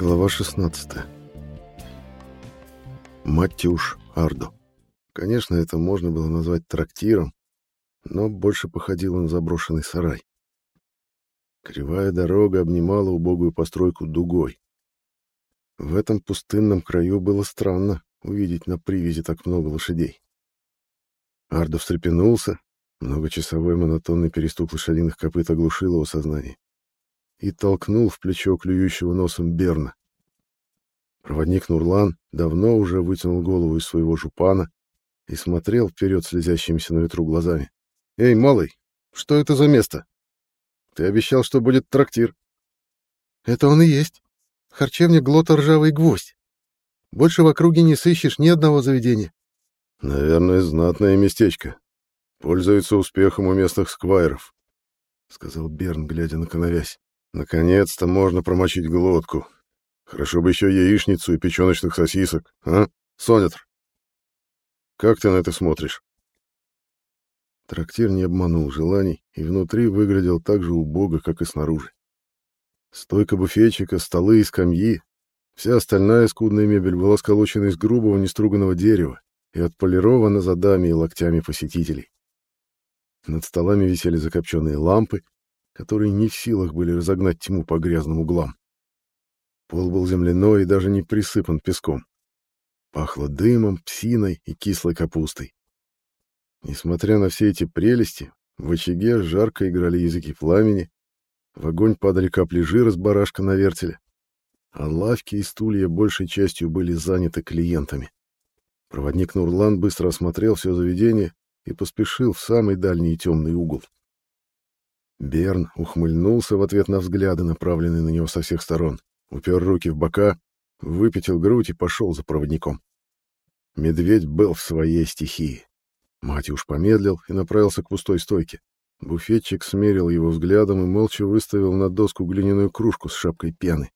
Глава 16. Маттюш Ардо. Конечно, это можно было назвать трактиром, но больше походило на заброшенный сарай. Кривая дорога обнимала убогую постройку дугой. В этом пустынном краю было странно увидеть на привязи так много лошадей. Ардо встрепенулся, многочасовой монотонный перестук лошадиных копыт оглушил его сознание и толкнул в плечо клюющего носом Берна. Проводник Нурлан давно уже вытянул голову из своего жупана и смотрел вперед слезящимися на ветру глазами. «Эй, малый, что это за место? Ты обещал, что будет трактир». «Это он и есть. Харчевня Глота Ржавый Гвоздь. Больше в округе не сыщешь ни одного заведения». «Наверное, знатное местечко. Пользуется успехом у местных сквайров», — сказал Берн, глядя на коновязь. Наконец-то можно промочить глотку. Хорошо бы еще яичницу и печеночных сосисок, а, Сонятр? Как ты на это смотришь? Трактир не обманул желаний и внутри выглядел так же убого, как и снаружи. Стойка буфетчика, столы и скамьи, вся остальная скудная мебель была сколочена из грубого неструганного дерева и отполирована задами и локтями посетителей. Над столами висели закопченные лампы, которые не в силах были разогнать тьму по грязным углам. Пол был земляной и даже не присыпан песком. Пахло дымом, псиной и кислой капустой. Несмотря на все эти прелести, в очаге жарко играли языки пламени, в огонь падали капли жира с барашка на вертеле, а лавки и стулья большей частью были заняты клиентами. Проводник Нурлан быстро осмотрел все заведение и поспешил в самый дальний темный угол. Берн ухмыльнулся в ответ на взгляды, направленные на него со всех сторон, упер руки в бока, выпятил грудь и пошел за проводником. Медведь был в своей стихии. Матюш помедлил и направился к пустой стойке. Буфетчик смерил его взглядом и молча выставил на доску глиняную кружку с шапкой пены.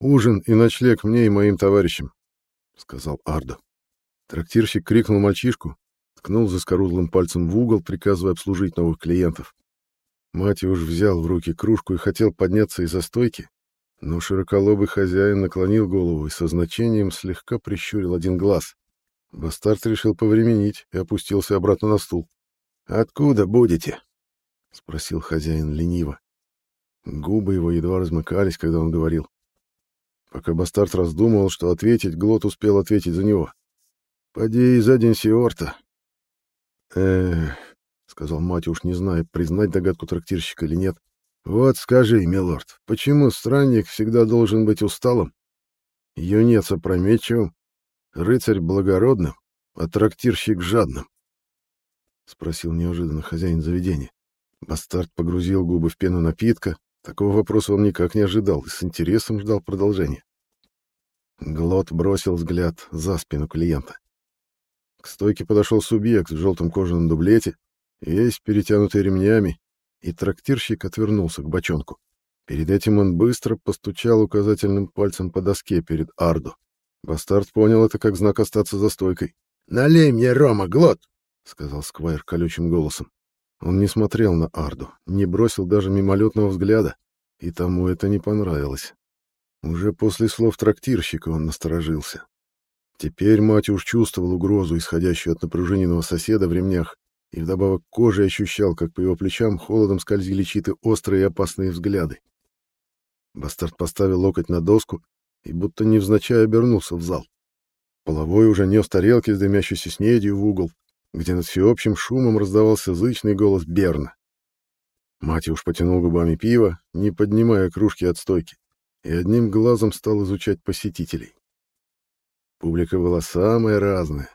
«Ужин и ночлег мне и моим товарищам», — сказал Ардо. Трактирщик крикнул мальчишку, ткнул заскорузлым пальцем в угол, приказывая обслужить новых клиентов. Матюш взял в руки кружку и хотел подняться из-за стойки, но широколобый хозяин наклонил голову и со значением слегка прищурил один глаз. Бастард решил повременить и опустился обратно на стул. «Откуда будете?» — спросил хозяин лениво. Губы его едва размыкались, когда он говорил. Пока Бастард раздумывал, что ответить, Глот успел ответить за него. «Поди за день Сиорта». «Эх, сказал мать, уж не зная, признать догадку трактирщика или нет. Вот скажи, милорд, почему странник всегда должен быть усталым? Юнец опрометчивым, рыцарь благородным, а трактирщик жадным? Спросил неожиданно хозяин заведения. Бастард погрузил губы в пену напитка. Такого вопроса он никак не ожидал и с интересом ждал продолжения. Глот бросил взгляд за спину клиента. К стойке подошел субъект в желтом кожаном дублете, весь перетянутый ремнями, и трактирщик отвернулся к бочонку. Перед этим он быстро постучал указательным пальцем по доске перед Ардо. Бастард понял это как знак остаться за стойкой. «Налей мне рома, глот!» — сказал Сквайр колючим голосом. Он не смотрел на Арду, не бросил даже мимолетного взгляда, и тому это не понравилось. Уже после слов трактирщика он насторожился. Теперь мать уж чувствовал угрозу, исходящую от напружиненного соседа в ремнях, и вдобавок кожей ощущал, как по его плечам холодом скользили чьи-то острые и опасные взгляды. Бастард поставил локоть на доску и будто невзначай обернулся в зал. Половой уже нес тарелки с дымящейся снедью в угол, где над всеобщим шумом раздавался зычный голос Берна. уж потянул губами пиво, не поднимая кружки от стойки, и одним глазом стал изучать посетителей. Публика была самая разная.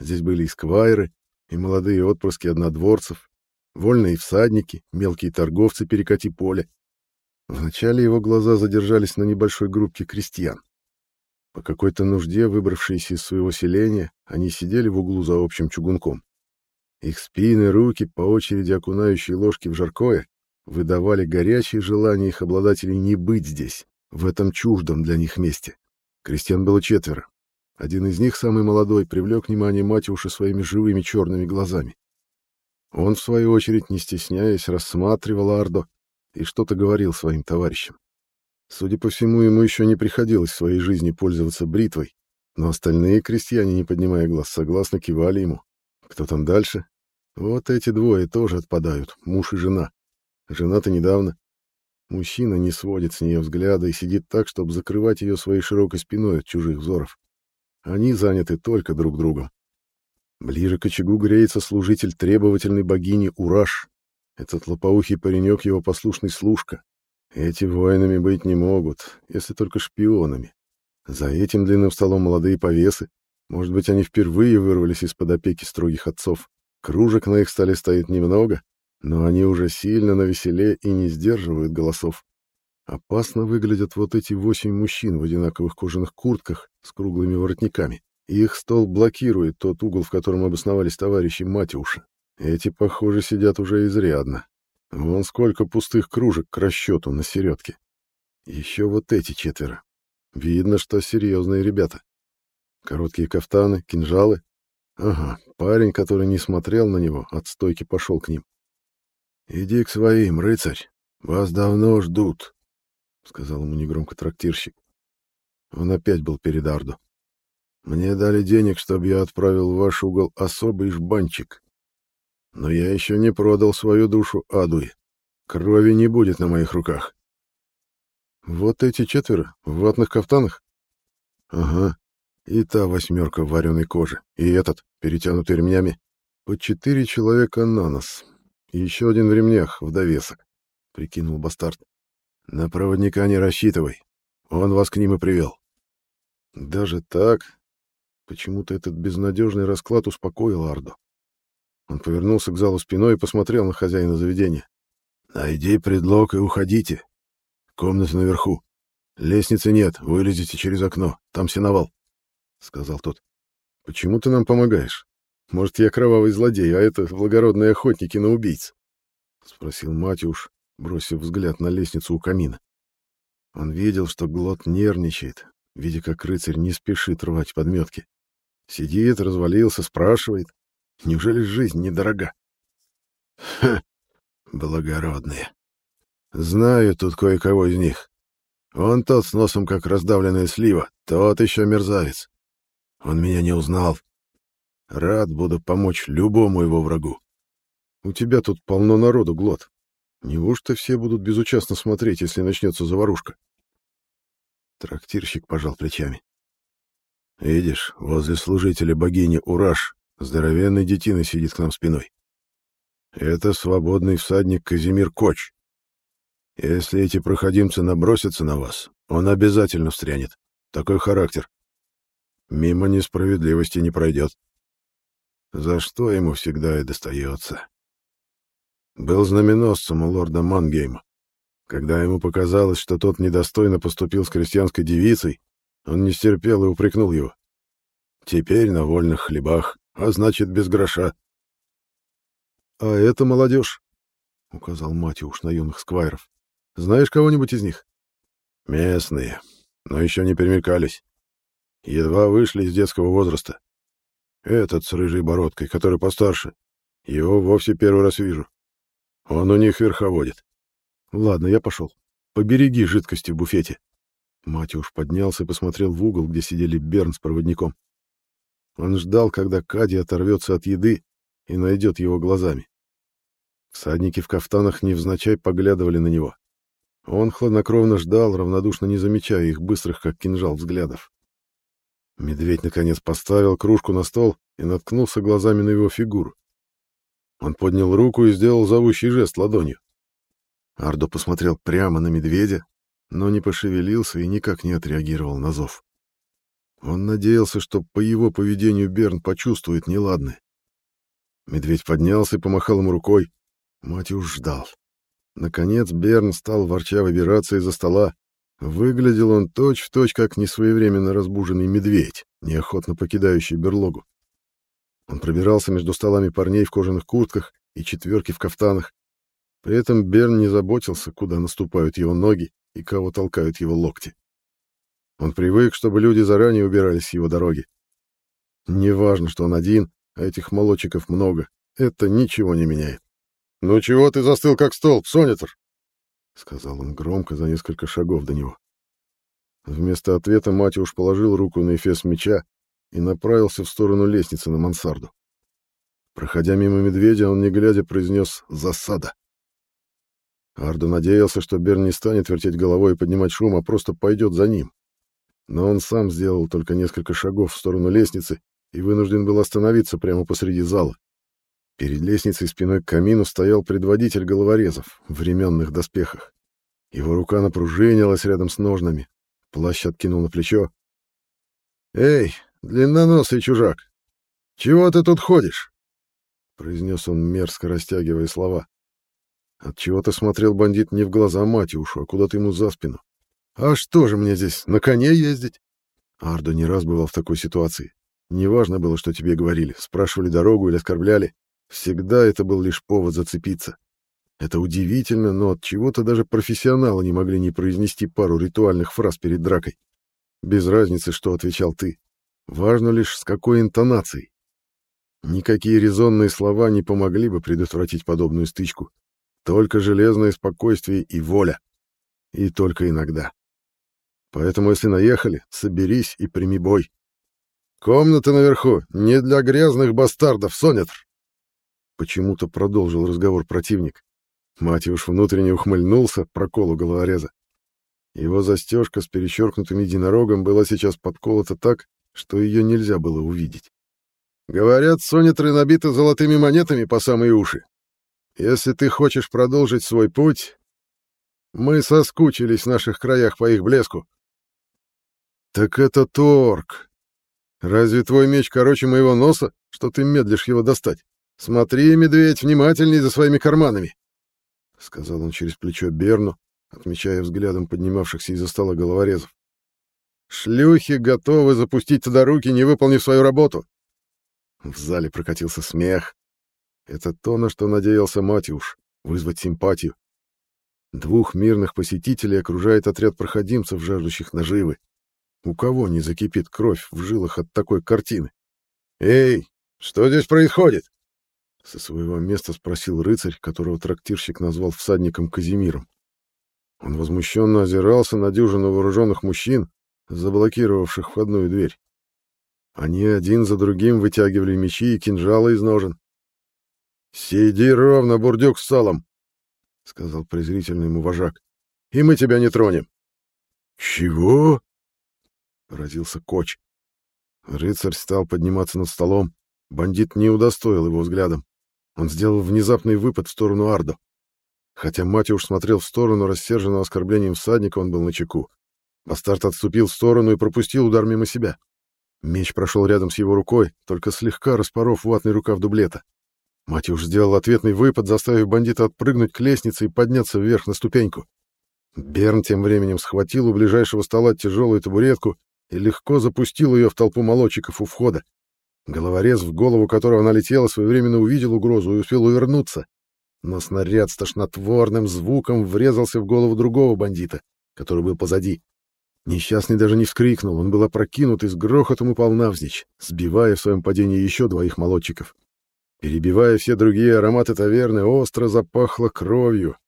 Здесь были и сквайры, и молодые отпрыски однодворцев, вольные всадники, мелкие торговцы перекати поля. Вначале его глаза задержались на небольшой группе крестьян. По какой-то нужде, выбравшиеся из своего селения, они сидели в углу за общим чугунком. Их спины, руки, по очереди окунающие ложки в жаркое, выдавали горячее желание их обладателей не быть здесь, в этом чуждом для них месте. Крестьян было четверо. Один из них, самый молодой, привлек внимание Матюша своими живыми черными глазами. Он, в свою очередь, не стесняясь, рассматривал Ардо и что-то говорил своим товарищам. Судя по всему, ему еще не приходилось в своей жизни пользоваться бритвой, но остальные крестьяне, не поднимая глаз, согласно кивали ему. Кто там дальше? Вот эти двое тоже отпадают, муж и жена. Жена-то недавно. Мужчина не сводит с нее взгляда и сидит так, чтобы закрывать ее своей широкой спиной от чужих взоров. Они заняты только друг другом. Ближе к очагу греется служитель требовательной богини Ураш. Этот лопоухий паренек его послушный служка. Эти воинами быть не могут, если только шпионами. За этим длинным столом молодые повесы. Может быть, они впервые вырвались из-под опеки строгих отцов. Кружек на их столе стоит немного, но они уже сильно навеселе и не сдерживают голосов. Опасно выглядят вот эти восемь мужчин в одинаковых кожаных куртках с круглыми воротниками. Их стол блокирует тот угол, в котором обосновались товарищи Матюша. Эти, похоже, сидят уже изрядно. Вон сколько пустых кружек к расчету на середке. Еще вот эти четверо. Видно, что серьезные ребята. Короткие кафтаны, кинжалы. Ага, парень, который не смотрел на него, от стойки пошел к ним. «Иди к своим, рыцарь, вас давно ждут», — сказал ему негромко трактирщик. Он опять был перед Ардо. «Мне дали денег, чтобы я отправил в ваш угол особый жбанчик. Но я еще не продал свою душу Адуе. Крови не будет на моих руках». «Вот эти четверо в ватных кафтанах?» «Ага, и та восьмерка в вареной коже, и этот, перетянутый ремнями. По четыре человека на нос, и еще один в ремнях, в довесок, — прикинул бастард. — На проводника не рассчитывай. Он вас к ним и привел. Даже так? Почему-то этот безнадежный расклад успокоил Ардо. Он повернулся к залу спиной и посмотрел на хозяина заведения. «Найди предлог и уходите. Комната наверху. Лестницы нет, вылезете через окно. Там сеновал», — сказал тот. «Почему ты нам помогаешь? Может, я кровавый злодей, а это благородные охотники на убийц? — спросил Матюш, бросив взгляд на лестницу у камина. Он видел, что Глот нервничает, видя, как рыцарь не спешит рвать подметки. Сидит, развалился, спрашивает. Неужели жизнь недорога? — Ха! Благородные. Знаю тут кое-кого из них. Он тот с носом, как раздавленная слива, тот еще мерзавец. Он меня не узнал, Рад буду помочь любому его врагу. У тебя тут полно народу, Глот. Неужто все будут безучастно смотреть, если начнется заварушка? Трактирщик пожал плечами. Видишь, возле служителя богини Ураш здоровенный детина сидит к нам спиной. Это свободный всадник Казимир Коч. Если эти проходимцы набросятся на вас, он обязательно встрянет. Такой характер. Мимо несправедливости не пройдет за что ему всегда и достается. Был знаменосцем у лорда Мангейма. Когда ему показалось, что тот недостойно поступил с крестьянской девицей, он не стерпел и упрекнул его. Теперь на вольных хлебах, а значит, без гроша. — А это молодежь, — указал Матюш на юных сквайров. — Знаешь кого-нибудь из них? — Местные, но еще не перемекались. Едва вышли из детского возраста. Этот с рыжей бородкой, который постарше. Его вовсе первый раз вижу. Он у них верховодит. Ладно, я пошел. Побереги жидкости в буфете. Матюш поднялся и посмотрел в угол, где сидели Берн с проводником. Он ждал, когда Кади оторвется от еды и найдет его глазами. Всадники в кафтанах невзначай поглядывали на него. Он хладнокровно ждал, равнодушно не замечая их быстрых, как кинжал, взглядов. Медведь, наконец, поставил кружку на стол и наткнулся глазами на его фигуру. Он поднял руку и сделал зовущий жест ладонью. Ардо посмотрел прямо на медведя, но не пошевелился и никак не отреагировал на зов. Он надеялся, что по его поведению Берн почувствует неладное. Медведь поднялся и помахал ему рукой. Матюш ждал. Наконец Берн стал ворча выбираться из-за стола, Выглядел он точь-в-точь, точь, как несвоевременно разбуженный медведь, неохотно покидающий берлогу. Он пробирался между столами парней в кожаных куртках и четверки в кафтанах. При этом Берн не заботился, куда наступают его ноги и кого толкают его локти. Он привык, чтобы люди заранее убирались с его дороги. Неважно, что он один, а этих молодчиков много, это ничего не меняет. «Ну чего ты застыл, как столб, Сонитор?» — сказал он громко за несколько шагов до него. Вместо ответа Матюш положил руку на эфес меча и направился в сторону лестницы на мансарду. Проходя мимо медведя, он, не глядя, произнес «Засада!». Ардо надеялся, что Берн не станет вертеть головой и поднимать шум, а просто пойдет за ним. Но он сам сделал только несколько шагов в сторону лестницы и вынужден был остановиться прямо посреди зала. Перед лестницей спиной к камину стоял предводитель головорезов в временных доспехах. Его рука напружинилась рядом с ножнами. Плащ откинул на плечо. «Эй, длинноносый чужак, чего ты тут ходишь?» произнес он, мерзко растягивая слова. Отчего-то смотрел бандит не в глаза Матюшу, а куда-то ему за спину. «А что же мне здесь, на коне ездить?» Ардо не раз бывал в такой ситуации. Неважно было, что тебе говорили, спрашивали дорогу или оскорбляли. Всегда это был лишь повод зацепиться. Это удивительно, но от чего-то даже профессионалы не могли не произнести пару ритуальных фраз перед дракой. Без разницы, что отвечал ты. Важно лишь, с какой интонацией. Никакие резонные слова не помогли бы предотвратить подобную стычку. Только железное спокойствие и воля. И только иногда. Поэтому, если наехали, соберись и прими бой. Комната наверху не для грязных бастардов, Сонетр. Почему-то продолжил разговор противник. Матюш внутренне ухмыльнулся проколу головореза. Его застежка с перещеркнутым единорогом была сейчас подколота так, что ее нельзя было увидеть. Говорят, сонетры набиты золотыми монетами по самые уши. Если ты хочешь продолжить свой путь, мы соскучились в наших краях по их блеску. Так это торг. Разве твой меч короче моего носа, что ты медлишь его достать? Смотри, медведь, внимательней за своими карманами. — сказал он через плечо Берну, отмечая взглядом поднимавшихся из-за стола головорезов. «Шлюхи готовы запустить туда руки, не выполнив свою работу!» В зале прокатился смех. Это то, на что надеялся Матюш — вызвать симпатию. Двух мирных посетителей окружает отряд проходимцев, жаждущих наживы. У кого не закипит кровь в жилах от такой картины? «Эй, что здесь происходит?» Со своего места спросил рыцарь, которого трактирщик назвал всадником Казимиром. Он возмущенно озирался на дюжину вооруженных мужчин, заблокировавших входную дверь. Они один за другим вытягивали мечи и кинжалы из ножен. «Сиди ровно, бурдюк с салом!» — сказал презрительный ему вожак. «И мы тебя не тронем!» «Чего?» — поразился Коч. Рыцарь стал подниматься над столом. Бандит не удостоил его взглядом. Он сделал внезапный выпад в сторону Ардо. Хотя Матюш смотрел в сторону рассерженного оскорблением всадника, он был на чеку. Бастард отступил в сторону и пропустил удар мимо себя. Меч прошел рядом с его рукой, только слегка распоров ватный рукав дублета. Матюш сделал ответный выпад, заставив бандита отпрыгнуть к лестнице и подняться вверх на ступеньку. Берн тем временем схватил у ближайшего стола тяжелую табуретку и легко запустил ее в толпу молодчиков у входа. Головорез, в голову которого она летела, своевременно увидел угрозу и успел увернуться. Но снаряд с тошнотворным звуком врезался в голову другого бандита, который был позади. Несчастный даже не вскрикнул, он был опрокинут и с грохотом упал навзничь, сбивая в своем падении еще двоих молодчиков. Перебивая все другие ароматы таверны, остро запахло кровью.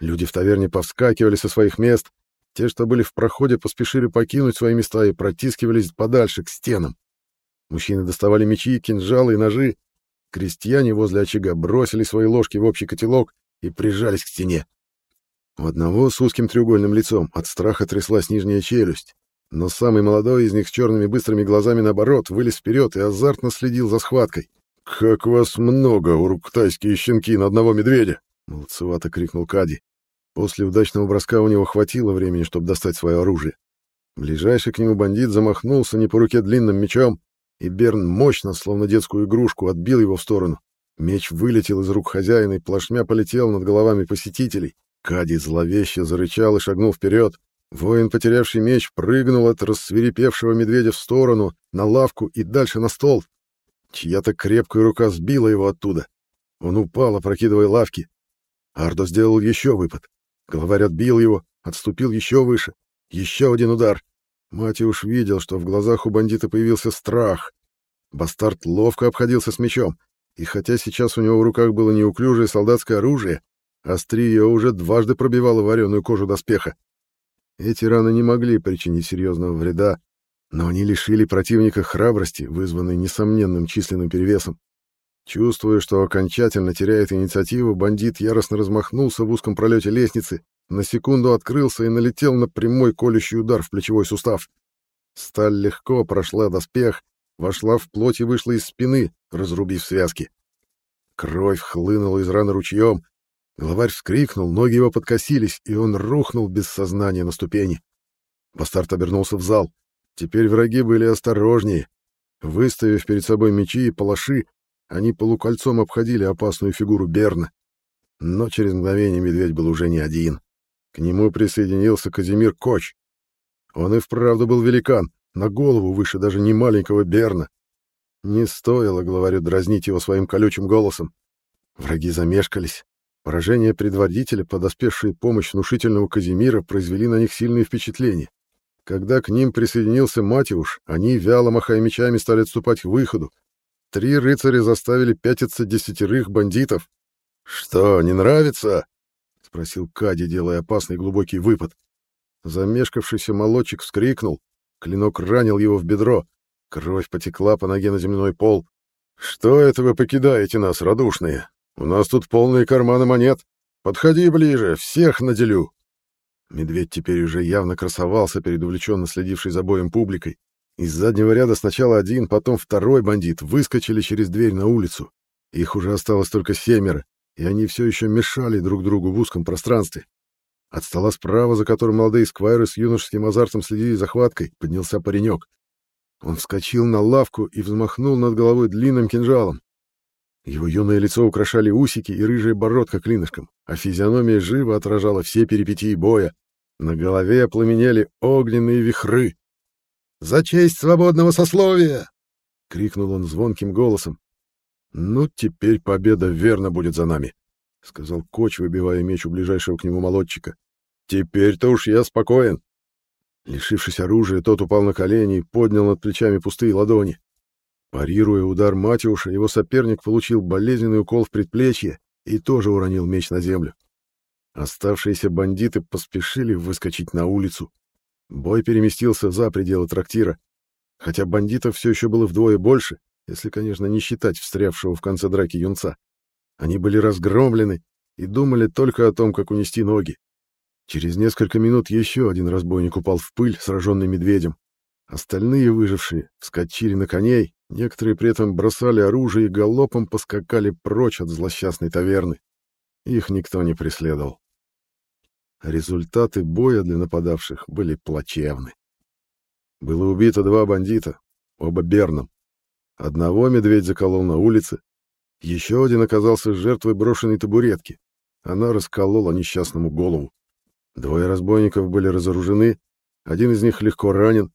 Люди в таверне повскакивали со своих мест, те, что были в проходе, поспешили покинуть свои места и протискивались подальше, к стенам. Мужчины доставали мечи, кинжалы и ножи. Крестьяне возле очага бросили свои ложки в общий котелок и прижались к стене. У одного с узким треугольным лицом от страха тряслась нижняя челюсть, но самый молодой из них с черными быстрыми глазами, наоборот, вылез вперед и азартно следил за схваткой. «Как вас много, уруктайские щенки, на одного медведя!» — молодцевато крикнул Кади. После удачного броска у него хватило времени, чтобы достать свое оружие. Ближайший к нему бандит замахнулся не по руке длинным мечом, и Берн мощно, словно детскую игрушку, отбил его в сторону. Меч вылетел из рук хозяина и плашмя полетел над головами посетителей. Кади зловеще зарычал и шагнул вперед. Воин, потерявший меч, прыгнул от рассверепевшего медведя в сторону, на лавку и дальше на стол. Чья-то крепкая рука сбила его оттуда. Он упал, опрокидывая лавки. Ардо сделал еще выпад. Главарь отбил его, отступил еще выше. Еще один удар. Матиуш видел, что в глазах у бандита появился страх. Бастард ловко обходился с мечом, и хотя сейчас у него в руках было неуклюжее солдатское оружие, Острие уже дважды пробивало вареную кожу доспеха. Эти раны не могли причинить серьезного вреда, но они лишили противника храбрости, вызванной несомненным численным перевесом. Чувствуя, что окончательно теряет инициативу, бандит яростно размахнулся в узком пролете лестницы, на секунду открылся и налетел на прямой колющий удар в плечевой сустав. Сталь легко прошла доспех, вошла в плоть и вышла из спины, разрубив связки. Кровь хлынула из раны ручьем. Главарь вскрикнул, ноги его подкосились, и он рухнул без сознания на ступени. Бастард обернулся в зал. Теперь враги были осторожнее. Выставив перед собой мечи и палаши, они полукольцом обходили опасную фигуру Берна. Но через мгновение медведь был уже не один. К нему присоединился Казимир Коч. Он и вправду был великан, на голову выше даже не маленького Берна. Не стоило главарю дразнить его своим колючим голосом. Враги замешкались. Поражение предводителя, подоспевшие помощь внушительного Казимира, произвели на них сильное впечатление. Когда к ним присоединился Матиуш, они, вяло махая мечами, стали отступать к выходу, Три рыцаря заставили пятиться десятерых бандитов. «Что, не нравится?» — спросил Кади, делая опасный глубокий выпад. Замешкавшийся молодчик вскрикнул. Клинок ранил его в бедро. Кровь потекла по ноге на земной пол. «Что это вы покидаете нас, радушные? У нас тут полные карманы монет. Подходи ближе, всех наделю!» Медведь теперь уже явно красовался перед увлеченно следившей за боем публикой. Из заднего ряда сначала один, потом второй бандит выскочили через дверь на улицу. Их уже осталось только семеро, и они все еще мешали друг другу в узком пространстве. От стола справа, за которым молодые сквайры с юношеским азартом следили за хваткой, поднялся паренек. Он вскочил на лавку и взмахнул над головой длинным кинжалом. Его юное лицо украшали усики и рыжая бородка клинышком, а физиономия живо отражала все перипетии боя. На голове пламенели огненные вихры. «За честь свободного сословия!» — крикнул он звонким голосом. «Ну, теперь победа верно будет за нами», — сказал Коч, выбивая меч у ближайшего к нему молодчика. «Теперь-то уж я спокоен». Лишившись оружия, тот упал на колени и поднял над плечами пустые ладони. Парируя удар Матюша, его соперник получил болезненный укол в предплечье и тоже уронил меч на землю. Оставшиеся бандиты поспешили выскочить на улицу. Бой переместился за пределы трактира, хотя бандитов все еще было вдвое больше, если, конечно, не считать встрявшего в конце драки юнца. Они были разгромлены и думали только о том, как унести ноги. Через несколько минут еще один разбойник упал в пыль, сраженный медведем. Остальные выжившие вскочили на коней, некоторые при этом бросали оружие и галопом поскакали прочь от злосчастной таверны. Их никто не преследовал. Результаты боя для нападавших были плачевны. Было убито два бандита, оба берном. Одного медведь заколол на улице, еще один оказался жертвой брошенной табуретки. Она расколола несчастному голову. Двое разбойников были разоружены, один из них легко ранен.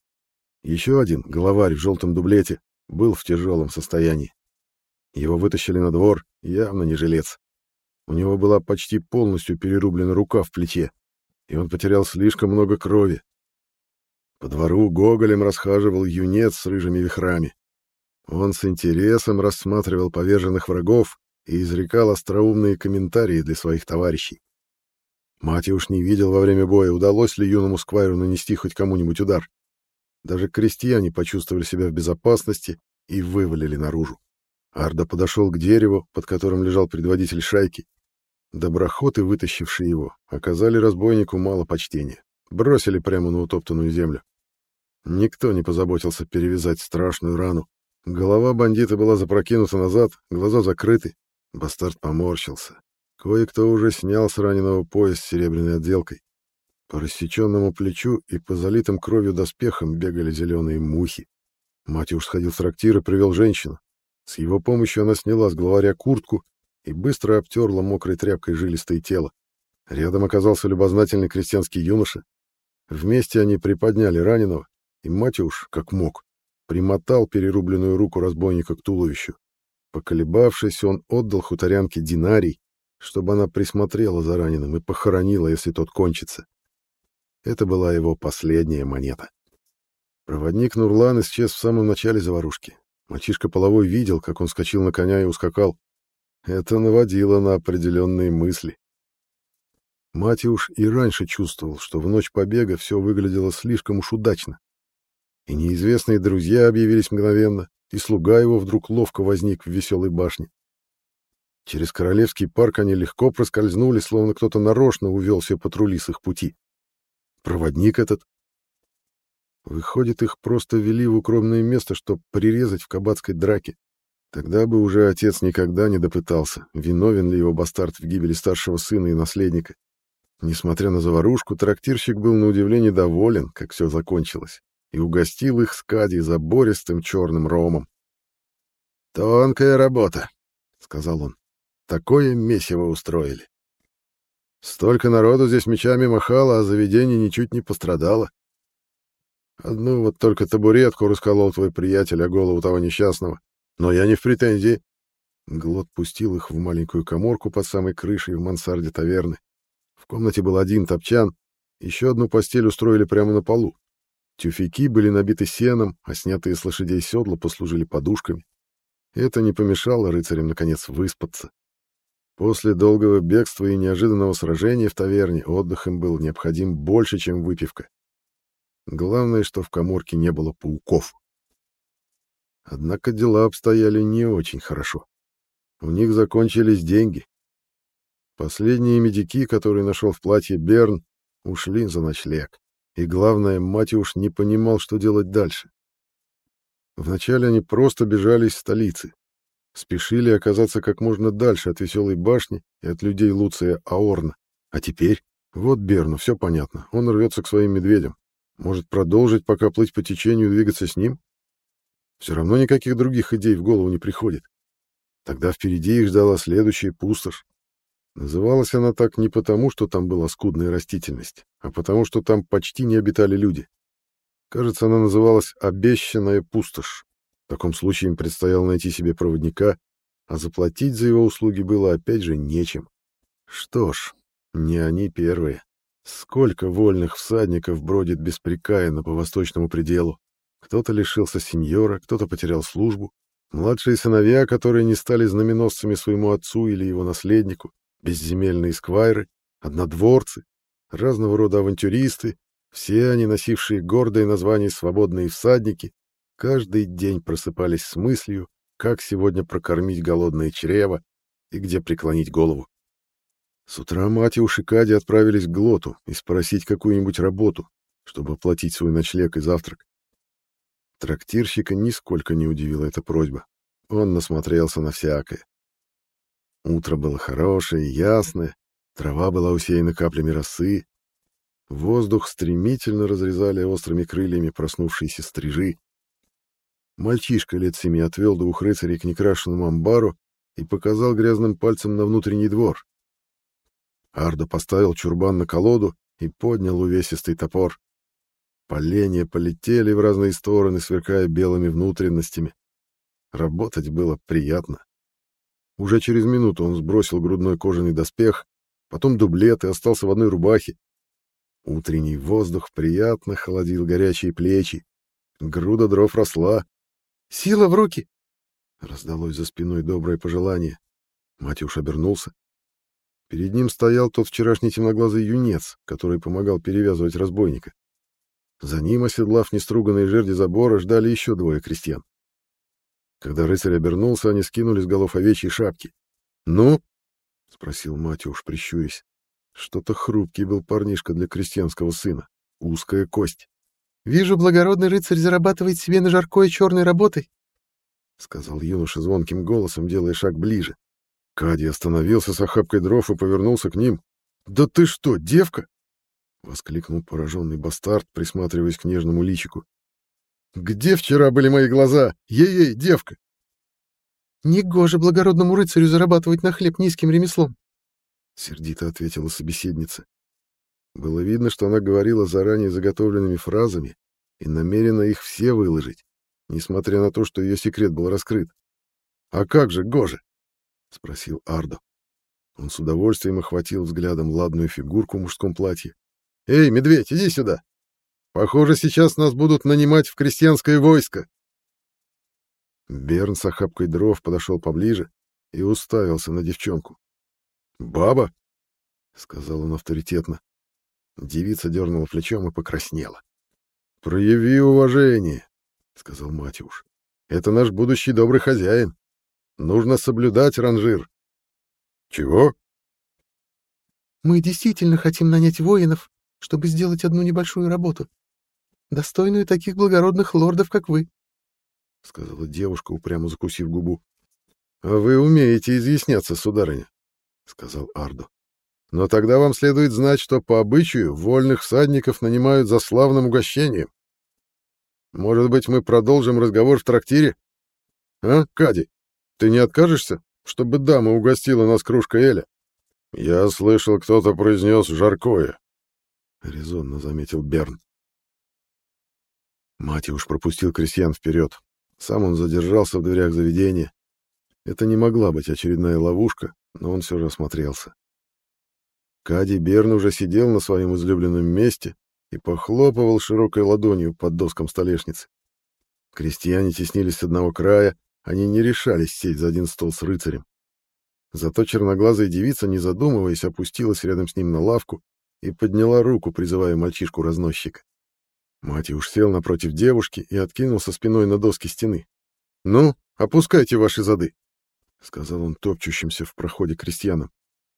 Еще один, главарь в желтом дублете, был в тяжелом состоянии. Его вытащили на двор, явно не жилец. У него была почти полностью перерублена рука в плече, и он потерял слишком много крови. По двору гоголем расхаживал юнец с рыжими вихрами. Он с интересом рассматривал поверженных врагов и изрекал остроумные комментарии для своих товарищей. уж не видел во время боя, удалось ли юному сквайру нанести хоть кому-нибудь удар. Даже крестьяне почувствовали себя в безопасности и вывалили наружу. Арда подошел к дереву, под которым лежал предводитель шайки. Доброхоты, вытащившие его, оказали разбойнику мало почтения. Бросили прямо на утоптанную землю. Никто не позаботился перевязать страшную рану. Голова бандита была запрокинута назад, глаза закрыты. Бастард поморщился. Кое-кто уже снял с раненого пояс с серебряной отделкой. По рассеченному плечу и по залитым кровью доспехам бегали зеленые мухи. Матюш сходил в трактир и привел женщину. С его помощью она сняла с главаря куртку и быстро обтерла мокрой тряпкой жилистое тело. Рядом оказался любознательный крестьянский юноша. Вместе они приподняли раненого, и Матюш, как мог, примотал перерубленную руку разбойника к туловищу. Поколебавшись, он отдал хуторянке динарий, чтобы она присмотрела за раненым и похоронила, если тот кончится. Это была его последняя монета. Проводник Нурлан исчез в самом начале заварушки. Мальчишка половой видел, как он скочил на коня и ускакал. Это наводило на определенные мысли. Матиуш и раньше чувствовал, что в ночь побега все выглядело слишком уж удачно. И неизвестные друзья объявились мгновенно, и слуга его вдруг ловко возник в веселой башне. Через Королевский парк они легко проскользнули, словно кто-то нарочно увел все патрули с их пути. Проводник этот. Выходит, их просто вели в укромное место, чтобы прирезать в кабацкой драке. Тогда бы уже отец никогда не допытался, виновен ли его бастард в гибели старшего сына и наследника. Несмотря на заварушку, трактирщик был на удивление доволен, как все закончилось, и угостил их с Кади забористым черным ромом. «Тонкая работа», — сказал он. «Такое месиво устроили. Столько народу здесь мечами махало, а заведение ничуть не пострадало. Одну вот только табуретку расколол твой приятель о голову того несчастного. Но я не в претензии». Глот пустил их в маленькую коморку под самой крышей в мансарде таверны. В комнате был один топчан, еще одну постель устроили прямо на полу. Тюфяки были набиты сеном, а снятые с лошадей седла послужили подушками. Это не помешало рыцарям, наконец, выспаться. После долгого бегства и неожиданного сражения в таверне отдых им был необходим больше, чем выпивка. Главное, что в коморке не было пауков. Однако дела обстояли не очень хорошо. У них закончились деньги. Последние медики, которые нашел в платье Берн, ушли за ночлег. И главное, Матиуш не понимал, что делать дальше. Вначале они просто бежали из столицы. Спешили оказаться как можно дальше от веселой башни и от людей Луция Аорна. А теперь? Вот Берну, все понятно. Он рвется к своим медведям. Может продолжить, пока плыть по течению и двигаться с ним? Все равно никаких других идей в голову не приходит. Тогда впереди их ждала следующая пустошь. Называлась она так не потому, что там была скудная растительность, а потому, что там почти не обитали люди. Кажется, она называлась «Обещанная пустошь». Таком случае им предстояло найти себе проводника, а заплатить за его услуги было опять же нечем. Что ж, не они первые. Сколько вольных всадников бродит беспрекаянно по восточному пределу. Кто-то лишился сеньора, кто-то потерял службу. Младшие сыновья, которые не стали знаменосцами своему отцу или его наследнику, безземельные сквайры, однодворцы, разного рода авантюристы, все они, носившие гордое название «свободные всадники», каждый день просыпались с мыслью, как сегодня прокормить голодное чрево и где преклонить голову. С утра Матиуш и Кади отправились к Глоту и спросить какую-нибудь работу, чтобы оплатить свой ночлег и завтрак. Трактирщика нисколько не удивила эта просьба. Он насмотрелся на всякое. Утро было хорошее, ясное, трава была усеяна каплями росы. Воздух стремительно разрезали острыми крыльями проснувшиеся стрижи. Мальчишка лет семи отвел двух рыцарей к некрашенному амбару и показал грязным пальцем на внутренний двор. Ардо поставил чурбан на колоду и поднял увесистый топор. Поленья полетели в разные стороны, сверкая белыми внутренностями. Работать было приятно. Уже через минуту он сбросил грудной кожаный доспех, потом дублет и остался в одной рубахе. Утренний воздух приятно холодил горячие плечи. Груда дров росла. «Сила в руки!» Раздалось за спиной доброе пожелание. Матюш обернулся. Перед ним стоял тот вчерашний темноглазый юнец, который помогал перевязывать разбойника. За ним, оседлав неструганные жерди забора, ждали еще двое крестьян. Когда рыцарь обернулся, они скинули с голов овечьи шапки. «Ну?» — спросил Матюш, прищурясь. Что-то хрупкий был парнишка для крестьянского сына. Узкая кость. «Вижу, благородный рыцарь зарабатывает себе на жаркое черной работой», — сказал юноша звонким голосом, делая шаг ближе. Кади остановился с охапкой дров и повернулся к ним. «Да ты что, девка?» — воскликнул пораженный бастард, присматриваясь к нежному личику. Где вчера были мои глаза? Ей-ей, девка!» «Негоже благородному рыцарю зарабатывать на хлеб низким ремеслом», — сердито ответила собеседница. Было видно, что она говорила заранее заготовленными фразами и намерена их все выложить, несмотря на то, что ее секрет был раскрыт. «А как же, Гоже?» — спросил Ардо. Он с удовольствием охватил взглядом ладную фигурку в мужском платье. «Эй, медведь, иди сюда!» Похоже, сейчас нас будут нанимать в крестьянское войско. Берн с охапкой дров подошел поближе и уставился на девчонку. «Баба?» — сказал он авторитетно. Девица дернула плечом и покраснела. «Прояви уважение», — сказал Матюш. «Это наш будущий добрый хозяин. Нужно соблюдать ранжир». «Чего?» «Мы действительно хотим нанять воинов, чтобы сделать одну небольшую работу, достойную таких благородных лордов, как вы», — сказала девушка, упрямо закусив губу. «А вы умеете изъясняться, сударыня», — сказал Ардо. «Но тогда вам следует знать, что по обычаю вольных всадников нанимают за славным угощением. Может быть, мы продолжим разговор в трактире? А, Кади, ты не откажешься, чтобы дама угостила нас кружкой Эля? Я слышал, кто-то произнес жаркое, — резонно заметил Берн. Матиуш пропустил крестьян вперед. Сам он задержался в дверях заведения. Это не могла быть очередная ловушка, но он все же осмотрелся. Кади Берн уже сидел на своем излюбленном месте и похлопывал широкой ладонью под доском столешницы. Крестьяне теснились с одного края, они не решались сесть за один стол с рыцарем. Зато черноглазая девица, не задумываясь, опустилась рядом с ним на лавку и подняла руку, призывая мальчишку-разносчика. Матиуш сел напротив девушки и откинулся спиной на доски стены. «Ну, опускайте ваши зады», — сказал он топчущимся в проходе крестьянам.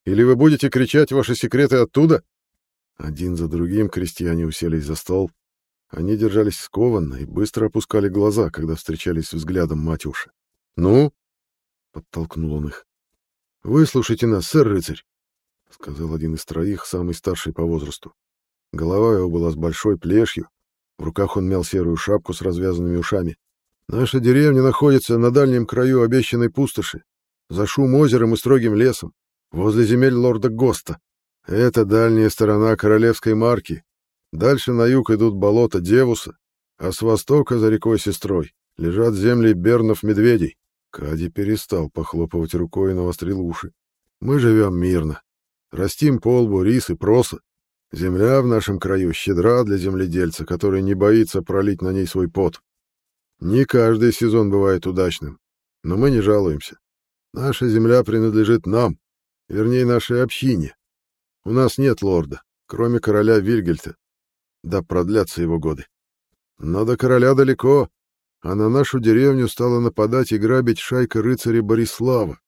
«Или вы будете кричать ваши секреты оттуда?» Один за другим крестьяне уселись за стол. Они держались скованно и быстро опускали глаза, когда встречались взглядом Матюша. «Ну?» — подтолкнул он их. «Выслушайте нас, сэр-рыцарь», — сказал один из троих, самый старший по возрасту. Голова его была с большой плешью, в руках он мял серую шапку с развязанными ушами. «Наша деревня находится на дальнем краю обещанной пустоши, за шум озером и строгим лесом, возле земель лорда Госта. Это дальняя сторона королевской марки. Дальше на юг идут болота Девуса, а с востока за рекой Сестрой лежат земли Бернов-медведей. Кади перестал похлопывать рукой и навострил уши. Мы живем мирно. Растим полбу, рис и проса. Земля в нашем краю щедра для земледельца, который не боится пролить на ней свой пот. Не каждый сезон бывает удачным, но мы не жалуемся. Наша земля принадлежит нам, вернее, нашей общине, у нас нет лорда, кроме короля Вильгельта. Да продлятся его годы. Но до короля далеко, а на нашу деревню стала нападать и грабить шайка рыцаря Борислава.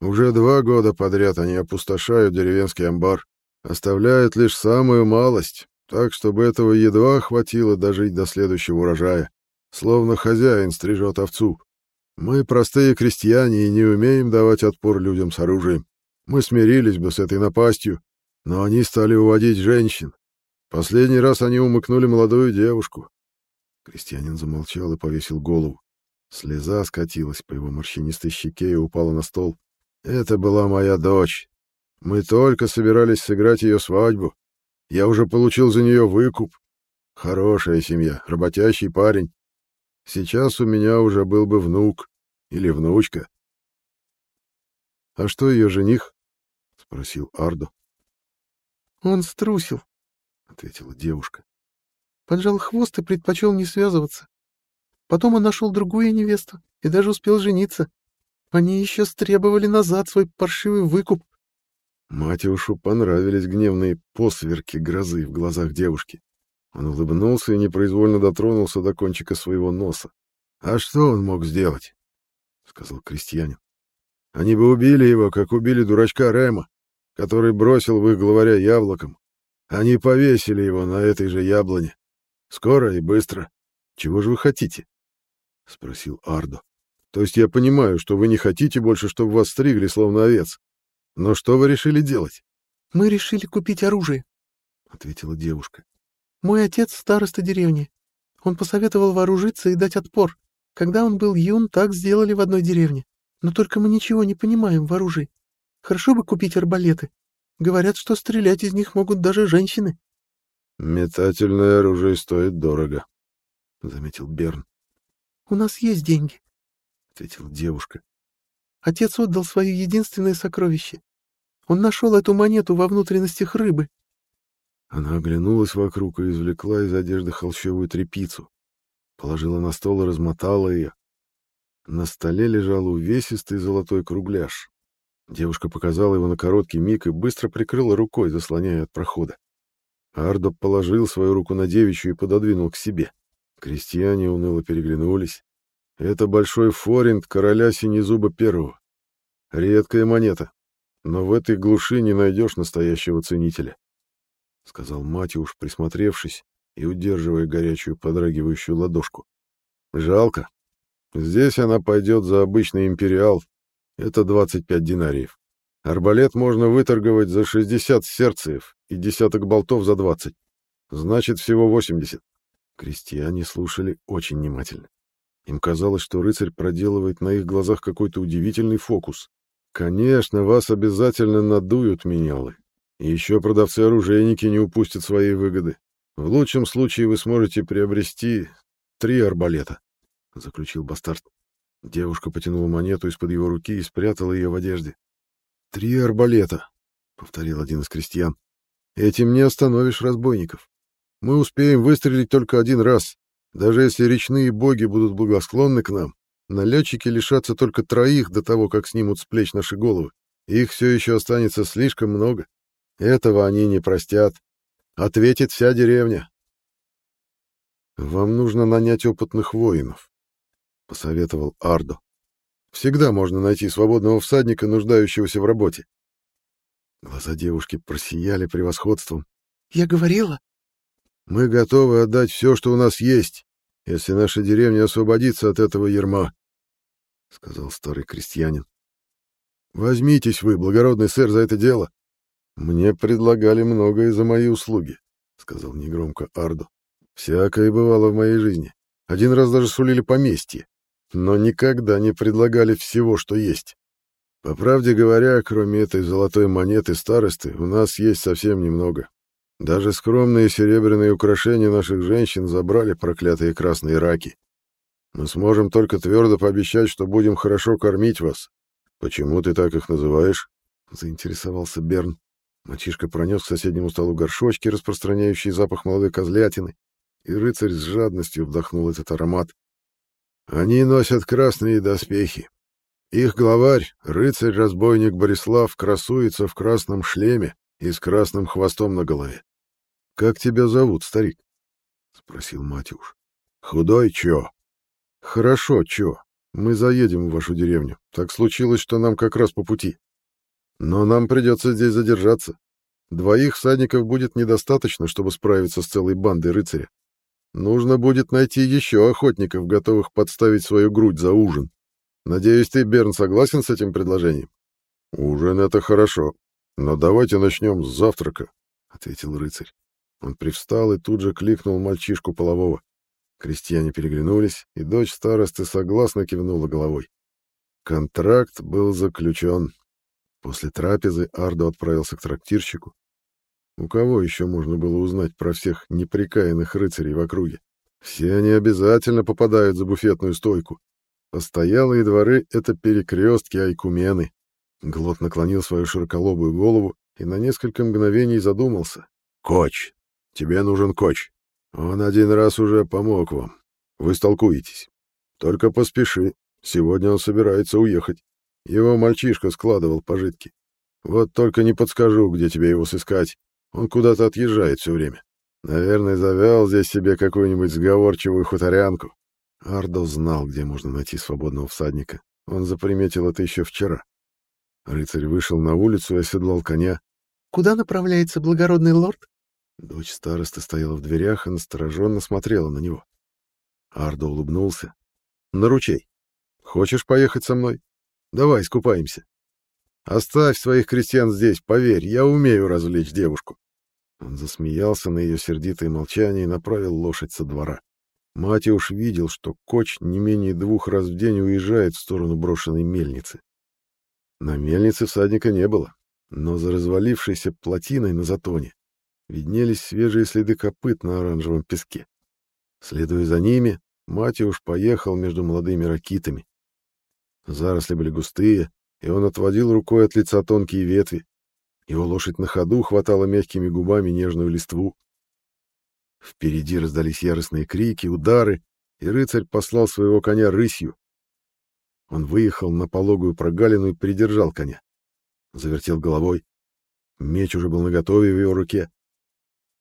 Уже два года подряд они опустошают деревенский амбар, оставляют лишь самую малость, так, чтобы этого едва хватило дожить до следующего урожая, словно хозяин стрижет овцу. Мы простые крестьяне и не умеем давать отпор людям с оружием. Мы смирились бы с этой напастью, но они стали уводить женщин. Последний раз они умыкнули молодую девушку. Крестьянин замолчал и повесил голову. Слеза скатилась по его морщинистой щеке и упала на стол. Это была моя дочь. Мы только собирались сыграть ее свадьбу. Я уже получил за нее выкуп. Хорошая семья, работящий парень. Сейчас у меня уже был бы внук или внучка. — А что ее жених? — спросил Ардо. «Он струсил», — ответила девушка. «Поджал хвост и предпочел не связываться. Потом он нашел другую невесту и даже успел жениться. Они еще стребовали назад свой паршивый выкуп». Матюшу понравились гневные посверки грозы в глазах девушки. Он улыбнулся и непроизвольно дотронулся до кончика своего носа. «А что он мог сделать?» — сказал крестьянин. «Они бы убили его, как убили дурачка Рема который бросил в их главаря яблоком. Они повесили его на этой же яблоне. Скоро и быстро. Чего же вы хотите? — спросил Ардо. — То есть я понимаю, что вы не хотите больше, чтобы вас стригли, словно овец. Но что вы решили делать? — Мы решили купить оружие, — ответила девушка. — Мой отец — староста деревни. Он посоветовал вооружиться и дать отпор. Когда он был юн, так сделали в одной деревне. Но только мы ничего не понимаем в оружии. Хорошо бы купить арбалеты. Говорят, что стрелять из них могут даже женщины. Метательное оружие стоит дорого, заметил Берн. У нас есть деньги, ответила девушка. Отец отдал свое единственное сокровище. Он нашел эту монету во внутренностях рыбы. Она оглянулась вокруг и извлекла из одежды холщовую тряпицу. Положила на стол и размотала ее. На столе лежал увесистый золотой кругляш. Девушка показала его на короткий миг и быстро прикрыла рукой, заслоняя от прохода. Ардо положил свою руку на девичью и пододвинул к себе. Крестьяне уныло переглянулись. Это большой форинт короля Синезуба Первого. Редкая монета, но в этой глуши не найдешь настоящего ценителя, — сказал Матюш, присмотревшись и удерживая горячую подрагивающую ладошку. Жалко. Здесь она пойдет за обычный империал. Это 25 динариев. Арбалет можно выторговать за 60 сердцев и десяток болтов за 20. Значит, всего 80. Крестьяне слушали очень внимательно. Им казалось, что рыцарь проделывает на их глазах какой-то удивительный фокус. Конечно, вас обязательно надуют, менялы. И еще продавцы-оружейники не упустят своей выгоды. В лучшем случае вы сможете приобрести три арбалета, — заключил бастард. Девушка потянула монету из-под его руки и спрятала ее в одежде. «Три арбалета», — повторил один из крестьян. «Этим не остановишь разбойников. Мы успеем выстрелить только один раз. Даже если речные боги будут благосклонны к нам, налетчики лишатся только троих до того, как снимут с плеч наши головы. Их все еще останется слишком много. Этого они не простят. Ответит вся деревня. «Вам нужно нанять опытных воинов», — посоветовал Ардо. Всегда можно найти свободного всадника, нуждающегося в работе. Глаза девушки просияли превосходством. «Я говорила?» «Мы готовы отдать все, что у нас есть, если наша деревня освободится от этого ерма», — сказал старый крестьянин. «Возьмитесь вы, благородный сэр, за это дело. Мне предлагали многое за мои услуги», — сказал негромко Ардо. «Всякое бывало в моей жизни. Один раз даже сулили поместье но никогда не предлагали всего, что есть. По правде говоря, кроме этой золотой монеты старосты, у нас есть совсем немного. Даже скромные серебряные украшения наших женщин забрали проклятые красные раки. Мы сможем только твердо пообещать, что будем хорошо кормить вас. Почему ты так их называешь? заинтересовался Берн. Мальчишка пронес к соседнему столу горшочки, распространяющие запах молодой козлятины, и рыцарь с жадностью вдохнул этот аромат. Они носят красные доспехи. Их главарь, рыцарь-разбойник Борислав, красуется в красном шлеме и с красным хвостом на голове. — Как тебя зовут, старик? — спросил Матюш. — Худой Чо. — Хорошо, Чо. Мы заедем в вашу деревню. Так случилось, что нам как раз по пути. Но нам придется здесь задержаться. Двоих всадников будет недостаточно, чтобы справиться с целой бандой рыцаря. Нужно будет найти еще охотников, готовых подставить свою грудь за ужин. Надеюсь, ты, Берн, согласен с этим предложением? Ужин — это хорошо, но давайте начнем с завтрака, — ответил рыцарь. Он привстал и тут же кликнул мальчишку полового. Крестьяне переглянулись, и дочь старосты согласно кивнула головой. Контракт был заключен. После трапезы Ардо отправился к трактирщику, у кого еще можно было узнать про всех неприкаянных рыцарей в округе? Все они обязательно попадают за буфетную стойку. Постоялые дворы — это перекрестки Айкумены. Глот наклонил свою широколобую голову и на несколько мгновений задумался. «Коч! Тебе нужен коч. Он один раз уже помог вам. Вы столкуетесь. Только поспеши. Сегодня он собирается уехать. Его мальчишка складывал пожитки. Вот только не подскажу, где тебе его сыскать. Он куда-то отъезжает все время. Наверное, завел здесь себе какую-нибудь сговорчивую хуторянку. Ардо знал, где можно найти свободного всадника. Он заприметил это еще вчера. Рыцарь вышел на улицу и оседлал коня. «Куда направляется благородный лорд?» Дочь старосты стояла в дверях и настороженно смотрела на него. Ардо улыбнулся. «На ручей. Хочешь поехать со мной? Давай, искупаемся. Оставь своих крестьян здесь, поверь, я умею развлечь девушку». Он засмеялся на ее сердитое молчание и направил лошадь со двора. Матюш видел, что коч не менее двух раз в день уезжает в сторону брошенной мельницы. На мельнице всадника не было, но за развалившейся плотиной на затоне виднелись свежие следы копыт на оранжевом песке. Следуя за ними, Матюш поехал между молодыми ракитами. Заросли были густые, и он отводил рукой от лица тонкие ветви. Его лошадь на ходу хватала мягкими губами нежную листву. Впереди раздались яростные крики, удары, и рыцарь послал своего коня рысью. Он выехал на пологую прогалину и придержал коня. завертел головой. Меч уже был наготове в его руке.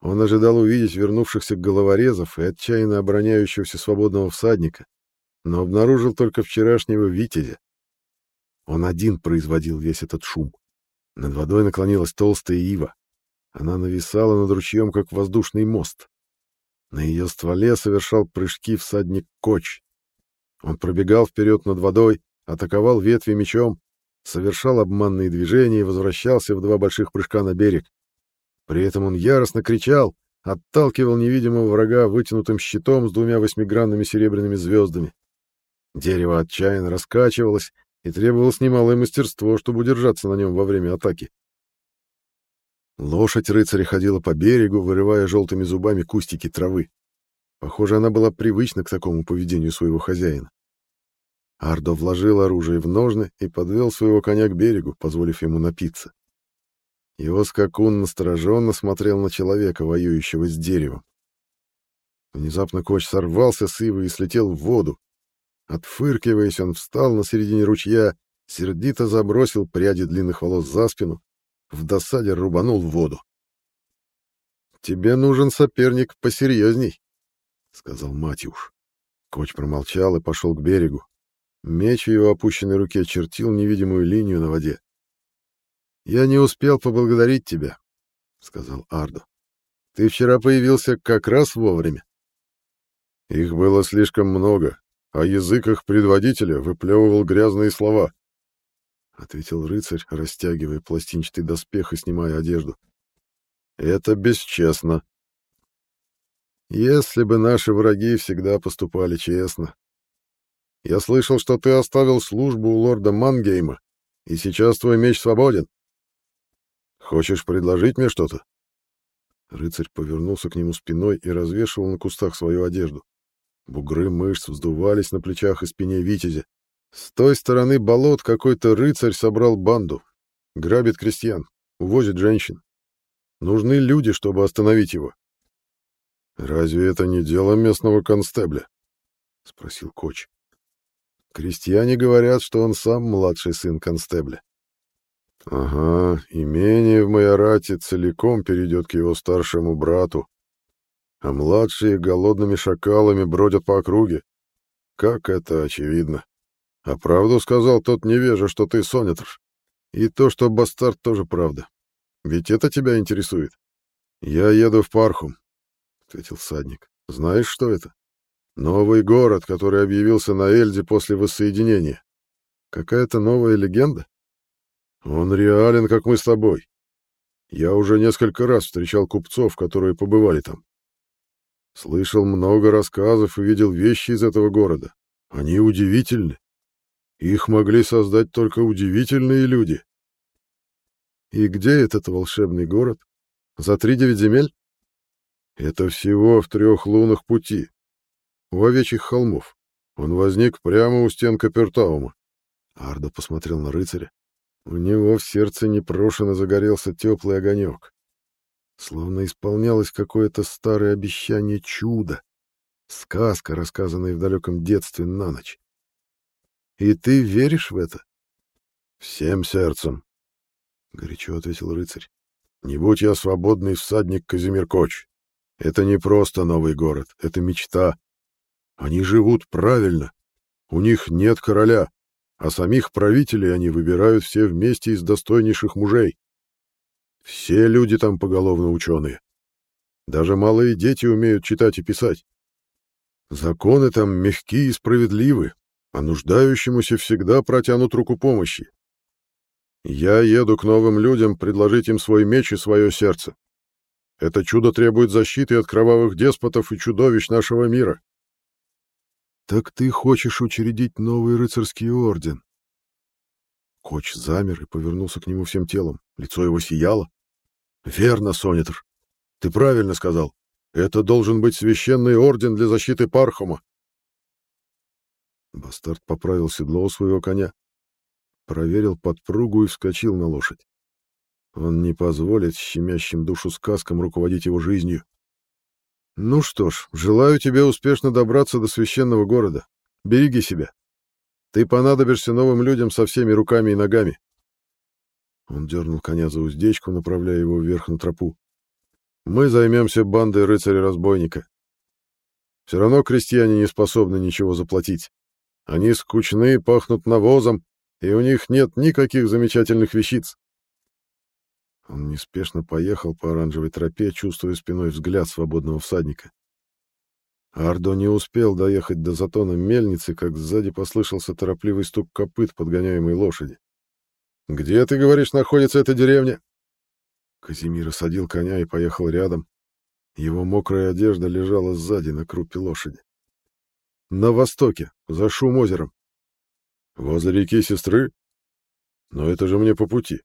Он ожидал увидеть вернувшихся головорезов и отчаянно обороняющегося свободного всадника, но обнаружил только вчерашнего витязя. Он один производил весь этот шум. Над водой наклонилась толстая ива. Она нависала над ручьем, как воздушный мост. На ее стволе совершал прыжки всадник Коч. Он пробегал вперед над водой, атаковал ветви мечом, совершал обманные движения и возвращался в два больших прыжка на берег. При этом он яростно кричал, отталкивал невидимого врага вытянутым щитом с двумя восьмигранными серебряными звездами. Дерево отчаянно раскачивалось, и требовалось немалое мастерство, чтобы удержаться на нем во время атаки. Лошадь рыцаря ходила по берегу, вырывая желтыми зубами кустики травы. Похоже, она была привычна к такому поведению своего хозяина. Ардо вложил оружие в ножны и подвел своего коня к берегу, позволив ему напиться. Его скакун настороженно смотрел на человека, воюющего с деревом. Внезапно коч сорвался с ивы и слетел в воду, Отфыркиваясь, он встал на середине ручья, сердито забросил пряди длинных волос за спину, в досаде рубанул в воду. «Тебе нужен соперник посерьезней», — сказал Матюш. Коч промолчал и пошел к берегу. Меч в его опущенной руке чертил невидимую линию на воде. «Я не успел поблагодарить тебя», — сказал Ардо. «Ты вчера появился как раз вовремя». «Их было слишком много», а язык их предводителя выплевывал грязные слова. — ответил рыцарь, растягивая пластинчатый доспех и снимая одежду. — Это бесчестно. Если бы наши враги всегда поступали честно. Я слышал, что ты оставил службу у лорда Мангейма, и сейчас твой меч свободен. Хочешь предложить мне что-то? Рыцарь повернулся к нему спиной и развешивал на кустах свою одежду. Бугры мышц вздувались на плечах и спине Витязя. С той стороны болот какой-то рыцарь собрал банду. Грабит крестьян, увозит женщин. Нужны люди, чтобы остановить его. «Разве это не дело местного констебля?» — спросил Коч. «Крестьяне говорят, что он сам младший сын констебля». «Ага, имение в Майорате целиком перейдет к его старшему брату, а младшие голодными шакалами бродят по округе. Как это очевидно. А правду сказал тот невежа, что ты сонетр. И то, что бастард, тоже правда. Ведь это тебя интересует. Я еду в Пархум, — ответил всадник. Знаешь, что это? Новый город, который объявился на Эльде после воссоединения. Какая-то новая легенда? Он реален, как мы с тобой. Я уже несколько раз встречал купцов, которые побывали там. Слышал много рассказов и видел вещи из этого города. Они удивительны. Их могли создать только удивительные люди. И где этот волшебный город? За три девять земель? Это всего в трех лунах пути. У овечьих холмов. Он возник прямо у стен Капертаума. Ардо посмотрел на рыцаря. У него в сердце непрошено загорелся теплый огонек. Словно исполнялось какое-то старое обещание чуда, сказка, рассказанная в далеком детстве на ночь. И ты веришь в это? Всем сердцем, — горячо ответил рыцарь. Не будь я свободный всадник Казимир Коч. Это не просто новый город, это мечта. Они живут правильно. У них нет короля, а самих правителей они выбирают все вместе из достойнейших мужей. Все люди там поголовно ученые. Даже малые дети умеют читать и писать. Законы там мягкие и справедливы, а нуждающемуся всегда протянут руку помощи. Я еду к новым людям предложить им свой меч и свое сердце. Это чудо требует защиты от кровавых деспотов и чудовищ нашего мира. Так ты хочешь учредить новый рыцарский орден? Коч замер и повернулся к нему всем телом. Лицо его сияло. «Верно, Сонитр. Ты правильно сказал. Это должен быть священный орден для защиты Пархома». Бастард поправил седло у своего коня, проверил подпругу и вскочил на лошадь. Он не позволит щемящим душу сказкам руководить его жизнью. «Ну что ж, желаю тебе успешно добраться до священного города. Береги себя. Ты понадобишься новым людям со всеми руками и ногами. Он дернул коня за уздечку, направляя его вверх на тропу. Мы займемся бандой рыцаря-разбойника. Все равно крестьяне не способны ничего заплатить. Они скучны, пахнут навозом, и у них нет никаких замечательных вещиц. Он неспешно поехал по оранжевой тропе, чувствуя спиной взгляд свободного всадника. Ардо не успел доехать до затона мельницы, как сзади послышался торопливый стук копыт подгоняемой лошади. «Где, ты говоришь, находится эта деревня?» Казимир осадил коня и поехал рядом. Его мокрая одежда лежала сзади на крупе лошади. «На востоке, за шум озером». «Возле реки Сестры? Но это же мне по пути.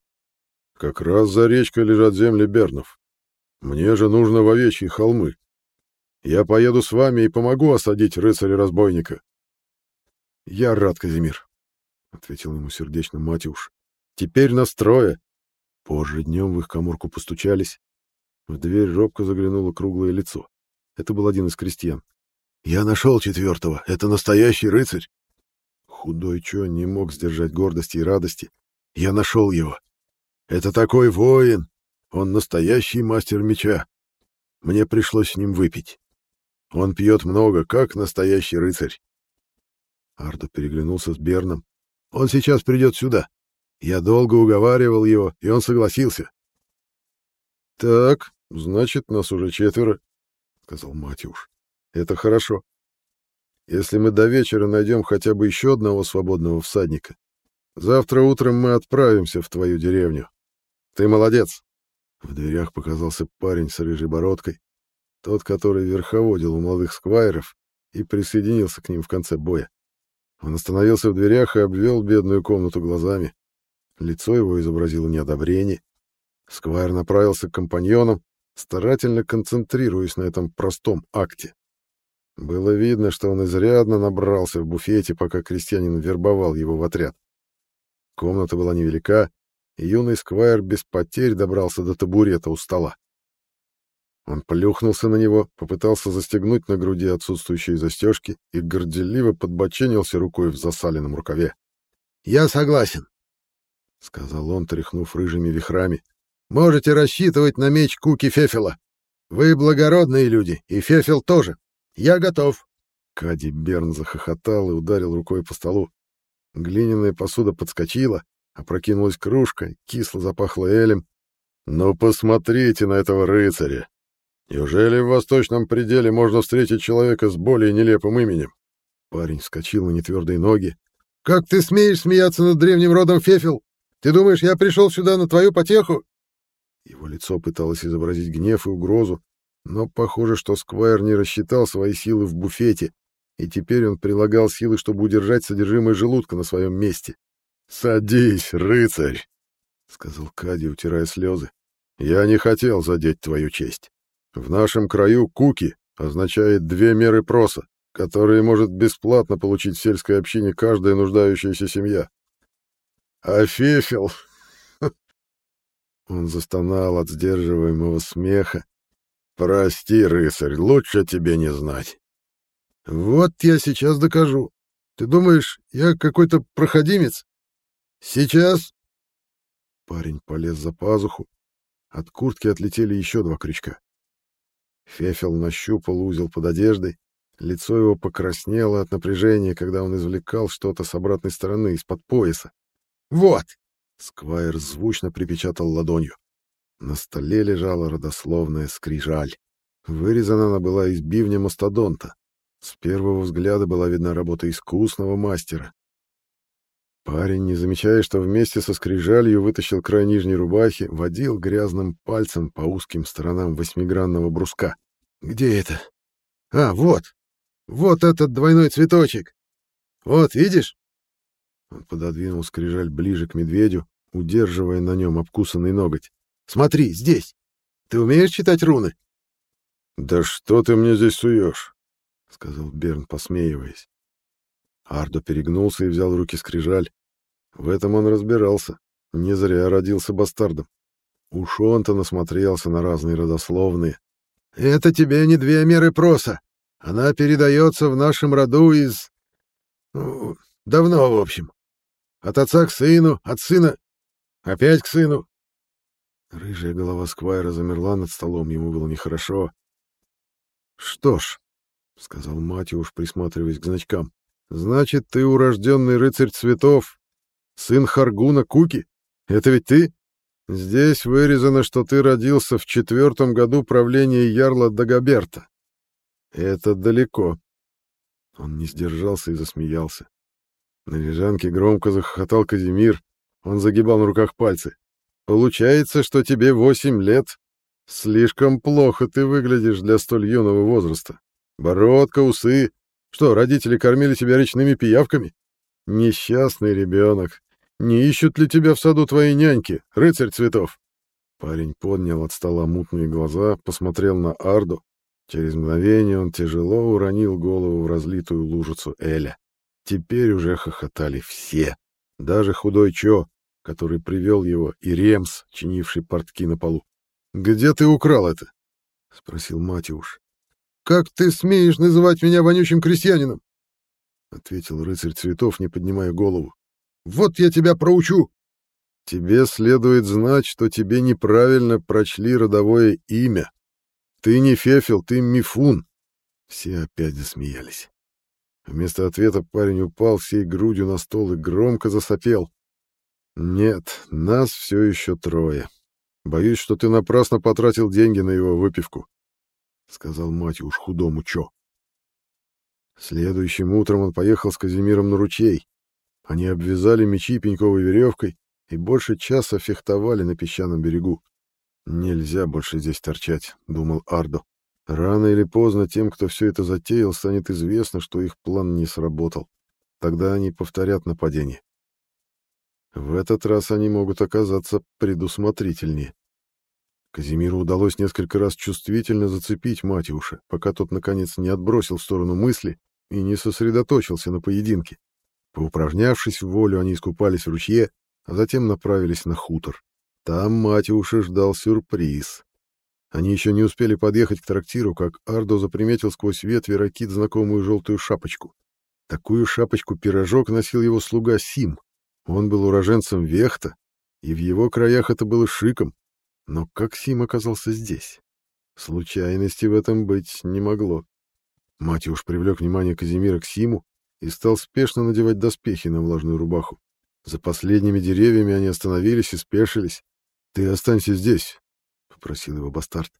Как раз за речкой лежат земли Бернов. Мне же нужно в овечьи холмы. Я поеду с вами и помогу осадить рыцаря-разбойника». «Я рад, Казимир», — ответил ему сердечно Матюш. «Теперь настроя. Позже днем в их коморку постучались. В дверь робко заглянуло круглое лицо. Это был один из крестьян. «Я нашел четвертого. Это настоящий рыцарь!» Худой Чо не мог сдержать гордости и радости. «Я нашел его. Это такой воин. Он настоящий мастер меча. Мне пришлось с ним выпить. Он пьет много, как настоящий рыцарь». Ардо переглянулся с Берном. «Он сейчас придет сюда. Я долго уговаривал его, и он согласился. «Так, значит, нас уже четверо», — сказал Матюш. «Это хорошо. Если мы до вечера найдем хотя бы еще одного свободного всадника, завтра утром мы отправимся в твою деревню. Ты молодец!» В дверях показался парень с рыжей бородкой, тот, который верховодил у молодых сквайров и присоединился к ним в конце боя. Он остановился в дверях и обвел бедную комнату глазами. Лицо его изобразило неодобрение. Сквайр направился к компаньонам, старательно концентрируясь на этом простом акте. Было видно, что он изрядно набрался в буфете, пока крестьянин вербовал его в отряд. Комната была невелика, и юный сквайр без потерь добрался до табурета у стола. Он плюхнулся на него, попытался застегнуть на груди отсутствующие застежки и горделиво подбоченился рукой в засаленном рукаве. «Я согласен», — сказал он, тряхнув рыжими вихрами. «Можете рассчитывать на меч Куки Фефела. Вы благородные люди, и Фефел тоже. Я готов». Кади Берн захохотал и ударил рукой по столу. Глиняная посуда подскочила, опрокинулась кружка, кисло запахло элем. «Ну, посмотрите на этого рыцаря! Неужели в восточном пределе можно встретить человека с более нелепым именем?» Парень вскочил на нетвердые ноги. «Как ты смеешь смеяться над древним родом Фефел? Ты думаешь, я пришел сюда на твою потеху?» Его лицо пыталось изобразить гнев и угрозу, но похоже, что Сквайр не рассчитал свои силы в буфете, и теперь он прилагал силы, чтобы удержать содержимое желудка на своем месте. «Садись, рыцарь!» — сказал Кади, утирая слезы. «Я не хотел задеть твою честь. В нашем краю куки означает две меры проса, которые может бесплатно получить в сельской общине каждая нуждающаяся семья. А Фефел... Он застонал от сдерживаемого смеха. «Прости, рыцарь, лучше тебе не знать». «Вот я сейчас докажу. Ты думаешь, я какой-то проходимец? Сейчас...» Парень полез за пазуху. От куртки отлетели еще два крючка. Фефел нащупал узел под одеждой. Лицо его покраснело от напряжения, когда он извлекал что-то с обратной стороны, из-под пояса. «Вот!» — Сквайр звучно припечатал ладонью. На столе лежала родословная скрижаль. Вырезана она была из бивня мастодонта. С первого взгляда была видна работа искусного мастера. Парень, не замечая, что вместе со скрижалью вытащил край нижней рубахи, водил грязным пальцем по узким сторонам восьмигранного бруска. «Где это? А, вот! Вот этот двойной цветочек! Вот, видишь? Он пододвинул скрижаль ближе к медведю, удерживая на нем обкусанный ноготь. «Смотри, здесь! Ты умеешь читать руны?» «Да что ты мне здесь суешь?» — сказал Берн, посмеиваясь. Ардо перегнулся и взял в руки скрижаль. В этом он разбирался. Не зря родился бастардом. Уж он-то насмотрелся на разные родословные. «Это тебе не две меры проса. Она передается в нашем роду из... Ну, давно, в общем. От отца к сыну, от сына... Опять к сыну?» Рыжая голова Сквайра замерла над столом, ему было нехорошо. «Что ж», — сказал Матюш, присматриваясь к значкам, — «значит, ты урожденный рыцарь цветов, сын Харгуна Куки? Это ведь ты? Здесь вырезано, что ты родился в четвертом году правления Ярла Дагоберта. Это далеко». Он не сдержался и засмеялся. На лежанке громко захохотал Казимир, он загибал на руках пальцы. «Получается, что тебе восемь лет. Слишком плохо ты выглядишь для столь юного возраста. Бородка, усы. Что, родители кормили тебя речными пиявками? Несчастный ребенок. Не ищут ли тебя в саду твои няньки, рыцарь цветов?» Парень поднял от стола мутные глаза, посмотрел на Арду. Через мгновение он тяжело уронил голову в разлитую лужицу Эля. Теперь уже хохотали все. Даже худой Чо, который привел его, и Ремс, чинивший портки на полу. «Где ты украл это?» — спросил Матиуш. «Как ты смеешь называть меня вонючим крестьянином?» — ответил рыцарь цветов, не поднимая голову. «Вот я тебя проучу!» «Тебе следует знать, что тебе неправильно прочли родовое имя. Ты не Фефил, ты Мифун!» Все опять засмеялись. Вместо ответа парень упал всей грудью на стол и громко засопел. «Нет, нас все еще трое. Боюсь, что ты напрасно потратил деньги на его выпивку», — сказал мать уж худому Чо. Следующим утром он поехал с Казимиром на ручей. Они обвязали мечи пеньковой веревкой и больше часа фехтовали на песчаном берегу. «Нельзя больше здесь торчать», — думал Ардо. Рано или поздно тем, кто все это затеял, станет известно, что их план не сработал. Тогда они повторят нападение. В этот раз они могут оказаться предусмотрительнее. Казимиру удалось несколько раз чувствительно зацепить Матюша, пока тот, наконец, не отбросил в сторону мысли и не сосредоточился на поединке. Поупражнявшись в волю, они искупались в ручье, а затем направились на хутор. Там Матюша ждал сюрприз. Они еще не успели подъехать к трактиру, как Ардо заприметил сквозь ветви ракит знакомую желтую шапочку. Такую шапочку-пирожок носил его слуга Сим. Он был уроженцем Вехта, и в его краях это было шиком. Но как Сим оказался здесь? Случайности в этом быть не могло. Матюш привлек внимание Казимира к Симу и стал спешно надевать доспехи на влажную рубаху. За последними деревьями они остановились и спешились. «Ты останься здесь, — попросил его бастард.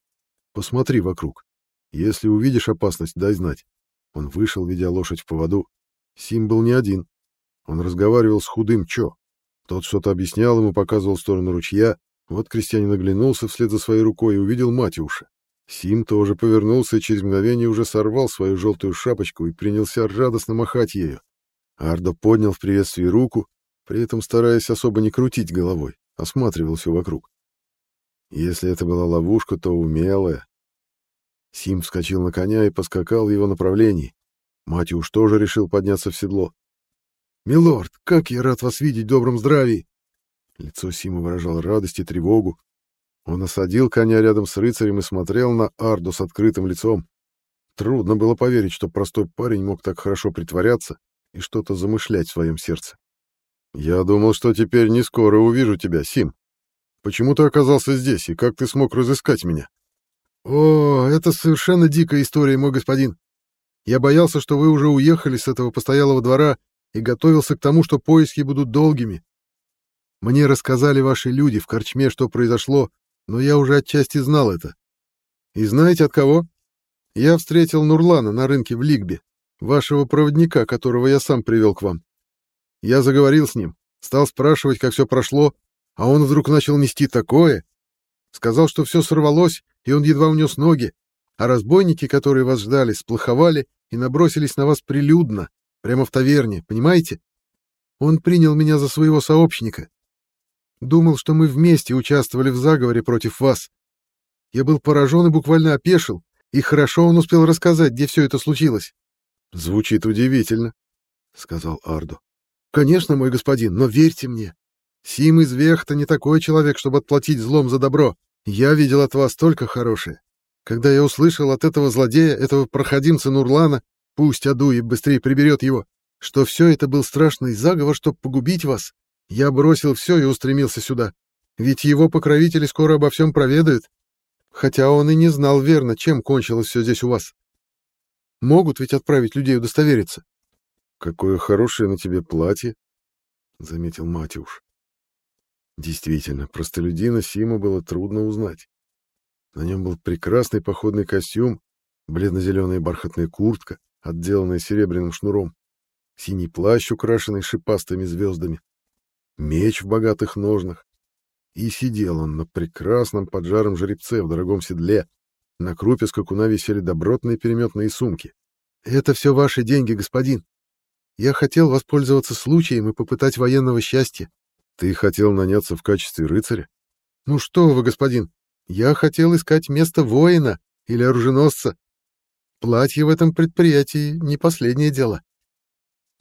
«Посмотри вокруг. Если увидишь опасность, дай знать». Он вышел, ведя лошадь в поводу. Сим был не один. Он разговаривал с худым Чо. Тот что-то объяснял ему, показывал сторону ручья. Вот крестьянин оглянулся вслед за своей рукой и увидел Матюша. Сим тоже повернулся и через мгновение уже сорвал свою желтую шапочку и принялся радостно махать ею. Ардо поднял в приветствии руку, при этом стараясь особо не крутить головой, осматривал все вокруг. Если это была ловушка, то умелая. Сим вскочил на коня и поскакал в его направлении. Матюш тоже решил подняться в седло. «Милорд, как я рад вас видеть в добром здравии!» Лицо Сима выражало радость и тревогу. Он осадил коня рядом с рыцарем и смотрел на Арду с открытым лицом. Трудно было поверить, что простой парень мог так хорошо притворяться и что-то замышлять в своем сердце. «Я думал, что теперь не скоро увижу тебя, Сим», Почему ты оказался здесь, и как ты смог разыскать меня? О, это совершенно дикая история, мой господин. Я боялся, что вы уже уехали с этого постоялого двора и готовился к тому, что поиски будут долгими. Мне рассказали ваши люди в корчме, что произошло, но я уже отчасти знал это. И знаете от кого? Я встретил Нурлана на рынке в Лигбе, вашего проводника, которого я сам привел к вам. Я заговорил с ним, стал спрашивать, как все прошло, а он вдруг начал нести такое. Сказал, что все сорвалось, и он едва унес ноги, а разбойники, которые вас ждали, сплоховали и набросились на вас прилюдно, прямо в таверне, понимаете? Он принял меня за своего сообщника. Думал, что мы вместе участвовали в заговоре против вас. Я был поражен и буквально опешил, и хорошо он успел рассказать, где все это случилось. — Звучит удивительно, — сказал Ардо. — Конечно, мой господин, но верьте мне, Сим из Вехта не такой человек, чтобы отплатить злом за добро. Я видел от вас только хорошее. Когда я услышал от этого злодея, этого проходимца Нурлана, пусть Адуи быстрее приберет его, что все это был страшный заговор, чтобы погубить вас, Я бросил все и устремился сюда. Ведь его покровители скоро обо всем проведают. Хотя он и не знал верно, чем кончилось все здесь у вас. Могут ведь отправить людей удостовериться. — Какое хорошее на тебе платье, — заметил Матюш. Действительно, простолюдина Сима было трудно узнать. На нем был прекрасный походный костюм, бледно-зеленая бархатная куртка, отделанная серебряным шнуром, синий плащ, украшенный шипастыми звездами, меч в богатых ножнах. И сидел он на прекрасном поджаром жеребце в дорогом седле. На крупе скакуна висели добротные переметные сумки. «Это все ваши деньги, господин. Я хотел воспользоваться случаем и попытать военного счастья». «Ты хотел наняться в качестве рыцаря?» «Ну что вы, господин, я хотел искать место воина или оруженосца. Платье в этом предприятии не последнее дело.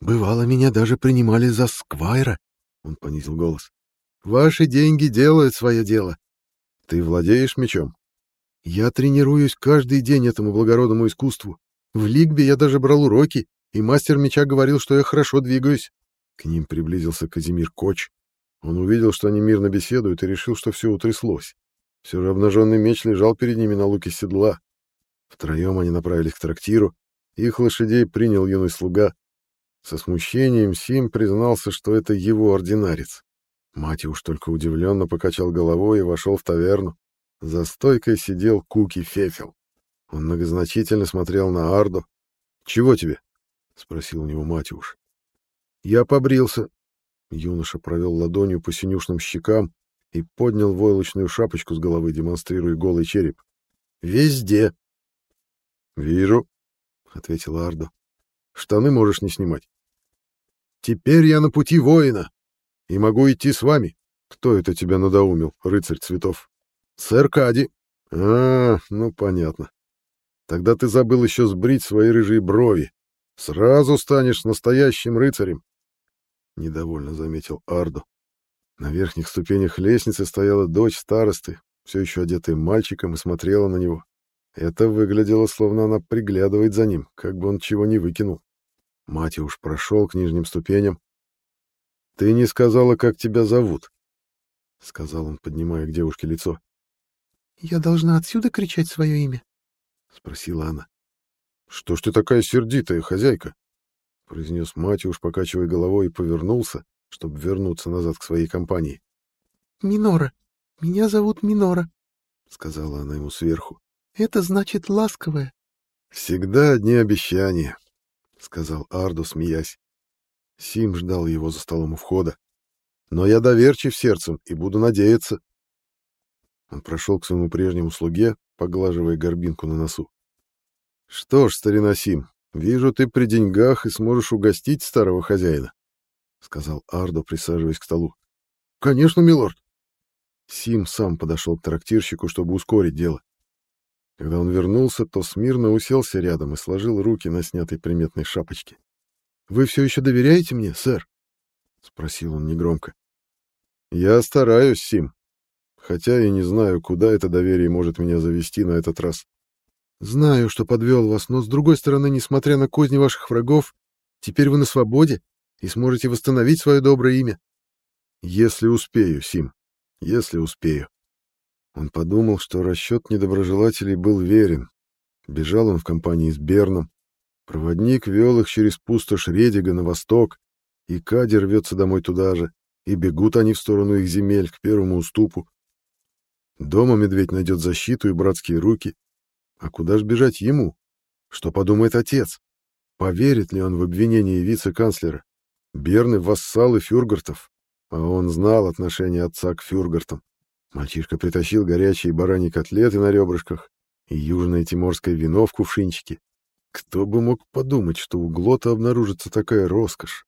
Бывало, меня даже принимали за сквайра, — он понизил голос. Ваши деньги делают свое дело. Ты владеешь мечом? Я тренируюсь каждый день этому благородному искусству. В Лигбе я даже брал уроки, и мастер меча говорил, что я хорошо двигаюсь. К ним приблизился Казимир Коч. Он увидел, что они мирно беседуют, и решил, что все утряслось. Все же обнаженный меч лежал перед ними на луке седла. Втроем они направились к трактиру. Их лошадей принял юный слуга. Со смущением Сим признался, что это его ординарец. Мать уж только удивленно покачал головой и вошел в таверну. За стойкой сидел Куки Фефел. Он многозначительно смотрел на Арду. «Чего тебе?» — спросил у него Матюш. «Я побрился». Юноша провел ладонью по синюшным щекам и поднял войлочную шапочку с головы, демонстрируя голый череп. «Везде». «Вижу», — ответил Ардо. «Штаны можешь не снимать». «Теперь я на пути воина», и могу идти с вами. Кто это тебя надоумил, рыцарь цветов? Сэр Кади. А, ну понятно. Тогда ты забыл еще сбрить свои рыжие брови. Сразу станешь настоящим рыцарем. Недовольно заметил Ардо. На верхних ступенях лестницы стояла дочь старосты, все еще одетая мальчиком, и смотрела на него. Это выглядело, словно она приглядывает за ним, как бы он чего не выкинул. Мать уж прошел к нижним ступеням, «Ты не сказала, как тебя зовут», — сказал он, поднимая к девушке лицо. «Я должна отсюда кричать свое имя?» — спросила она. «Что ж ты такая сердитая, хозяйка?» — произнес Матюш, покачивая головой, и повернулся, чтобы вернуться назад к своей компании. «Минора. Меня зовут Минора», — сказала она ему сверху. «Это значит ласковая». «Всегда одни обещания», — сказал Ардо, смеясь. Сим ждал его за столом у входа. «Но я доверчив сердцем и буду надеяться». Он прошел к своему прежнему слуге, поглаживая горбинку на носу. «Что ж, старина Сим, вижу, ты при деньгах и сможешь угостить старого хозяина», — сказал Ардо, присаживаясь к столу. «Конечно, милорд». Сим сам подошел к трактирщику, чтобы ускорить дело. Когда он вернулся, то смирно уселся рядом и сложил руки на снятой приметной шапочке. Вы все еще доверяете мне, сэр? спросил он негромко. Я стараюсь, Сим. Хотя и не знаю, куда это доверие может меня завести на этот раз. Знаю, что подвел вас, но с другой стороны, несмотря на козни ваших врагов, теперь вы на свободе и сможете восстановить свое доброе имя. Если успею, Сим, если успею. Он подумал, что расчет недоброжелателей был верен. Бежал он в компании с Берном, Проводник вел их через пустошь Редига на восток, и Кади рвется домой туда же, и бегут они в сторону их земель, к первому уступу. Дома медведь найдет защиту и братские руки. А куда ж бежать ему? Что подумает отец? Поверит ли он в обвинение вице-канцлера? Берны — вассалы фюргартов, а он знал отношение отца к фюргартам. Мальчишка притащил горячие бараньи котлеты на ребрышках и южное тиморское вино в кувшинчике. Кто бы мог подумать, что у Глота обнаружится такая роскошь?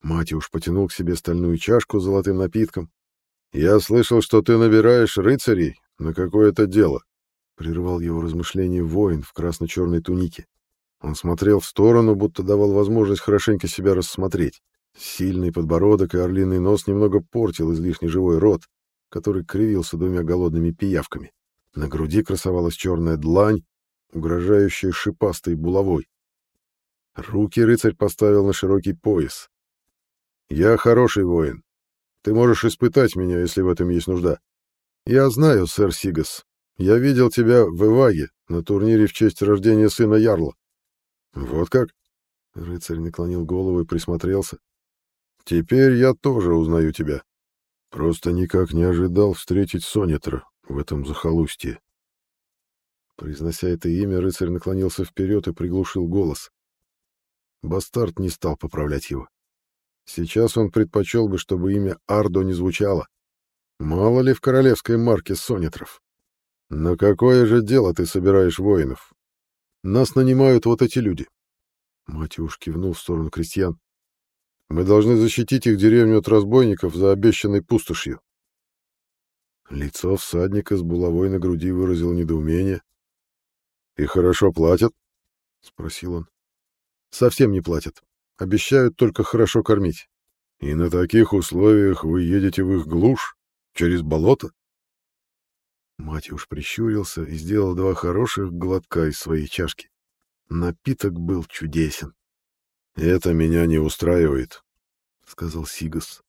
Матюш потянул к себе стальную чашку с золотым напитком. «Я слышал, что ты набираешь рыцарей на какое-то дело», — прервал его размышление воин в красно-черной тунике. Он смотрел в сторону, будто давал возможность хорошенько себя рассмотреть. Сильный подбородок и орлиный нос немного портил излишне живой рот, который кривился двумя голодными пиявками. На груди красовалась черная длань, угрожающей шипастой булавой. Руки рыцарь поставил на широкий пояс. «Я хороший воин. Ты можешь испытать меня, если в этом есть нужда. Я знаю, сэр Сигас. Я видел тебя в Иваге на турнире в честь рождения сына Ярла. Вот как? Рыцарь наклонил голову и присмотрелся. Теперь я тоже узнаю тебя. Просто никак не ожидал встретить Сонитра в этом захолустье. Произнося это имя, рыцарь наклонился вперед и приглушил голос. Бастард не стал поправлять его. Сейчас он предпочел бы, чтобы имя Ардо не звучало. Мало ли в королевской марке Сонитров. На какое же дело ты собираешь воинов? Нас нанимают вот эти люди. Матюш кивнул в сторону крестьян. Мы должны защитить их деревню от разбойников за обещанной пустошью. Лицо всадника с булавой на груди выразило недоумение. «И хорошо платят?» — спросил он. «Совсем не платят. Обещают только хорошо кормить. И на таких условиях вы едете в их глушь? Через болото?» Матюш прищурился и сделал два хороших глотка из своей чашки. Напиток был чудесен. «Это меня не устраивает», — сказал Сигас.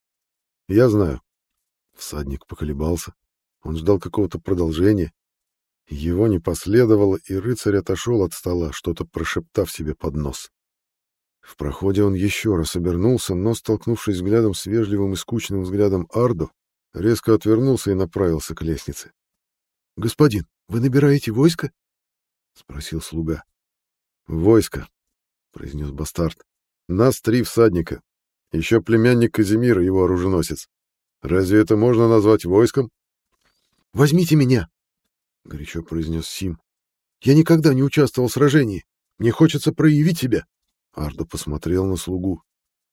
«Я знаю». Всадник поколебался. Он ждал какого-то продолжения. Его не последовало, и рыцарь отошел от стола, что-то прошептав себе под нос. В проходе он еще раз обернулся, но, столкнувшись взглядом с вежливым и скучным взглядом Ардо, резко отвернулся и направился к лестнице. — Господин, вы набираете войско? — спросил слуга. — Войско, — произнес бастард. — Нас три всадника. Еще племянник Казимира, его оруженосец. Разве это можно назвать войском? — Возьмите меня, — горячо произнес Сим. «Я никогда не участвовал в сражении. Мне хочется проявить себя». Ардо посмотрел на слугу.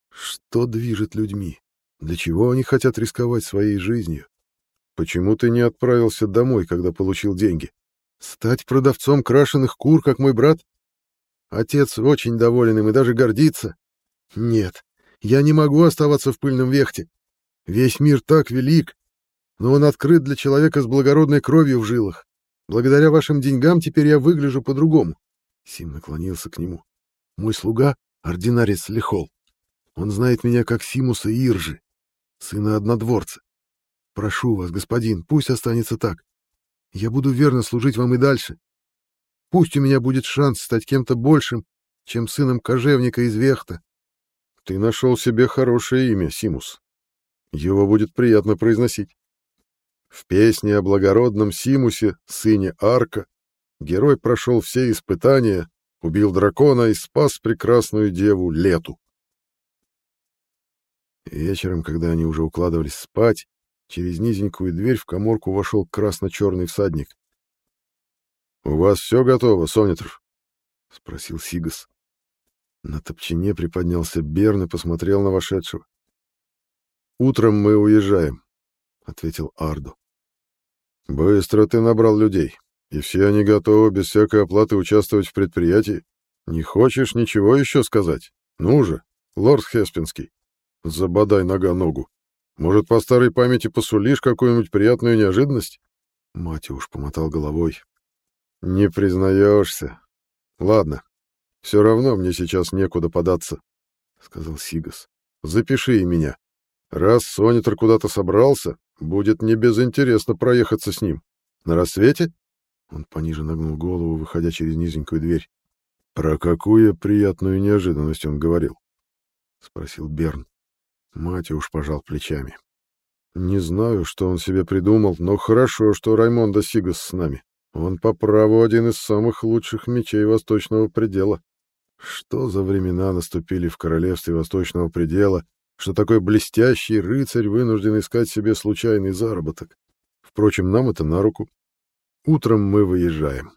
«Что движет людьми? Для чего они хотят рисковать своей жизнью? Почему ты не отправился домой, когда получил деньги? Стать продавцом крашеных кур, как мой брат? Отец очень доволен им и даже гордится. Нет, я не могу оставаться в пыльном вехте. Весь мир так велик, но он открыт для человека с благородной кровью в жилах. Благодаря вашим деньгам теперь я выгляжу по-другому. Сим наклонился к нему. Мой слуга — ординарец Лихол. Он знает меня как Симуса Иржи, сына однодворца. Прошу вас, господин, пусть останется так. Я буду верно служить вам и дальше. Пусть у меня будет шанс стать кем-то большим, чем сыном кожевника из Вехта. Ты нашел себе хорошее имя, Симус. Его будет приятно произносить. В песне о благородном Симусе, сыне Арка, герой прошел все испытания, убил дракона и спас прекрасную деву Лету. Вечером, когда они уже укладывались спать, через низенькую дверь в коморку вошел красно-черный всадник. — У вас все готово, Сонитр? — спросил Сигас. На топчине приподнялся Берн и посмотрел на вошедшего. — Утром мы уезжаем ответил Ардо. Быстро ты набрал людей, и все они готовы без всякой оплаты участвовать в предприятии. Не хочешь ничего еще сказать? Ну же, лорд Хеспинский, забодай нога ногу. Может, по старой памяти посулишь какую-нибудь приятную неожиданность? Матюш помотал головой. Не признаешься. Ладно, все равно мне сейчас некуда податься, сказал Сигас. Запиши и меня. Раз Сонитер куда-то собрался, Будет не безинтересно проехаться с ним. На рассвете? Он пониже нагнул голову, выходя через низенькую дверь. Про какую приятную неожиданность он говорил? спросил Берн. Мать уж пожал плечами. Не знаю, что он себе придумал, но хорошо, что Раймондо Сигас с нами. Он по праву один из самых лучших мечей Восточного предела. Что за времена наступили в королевстве Восточного предела, что такой блестящий рыцарь вынужден искать себе случайный заработок. Впрочем, нам это на руку. Утром мы выезжаем.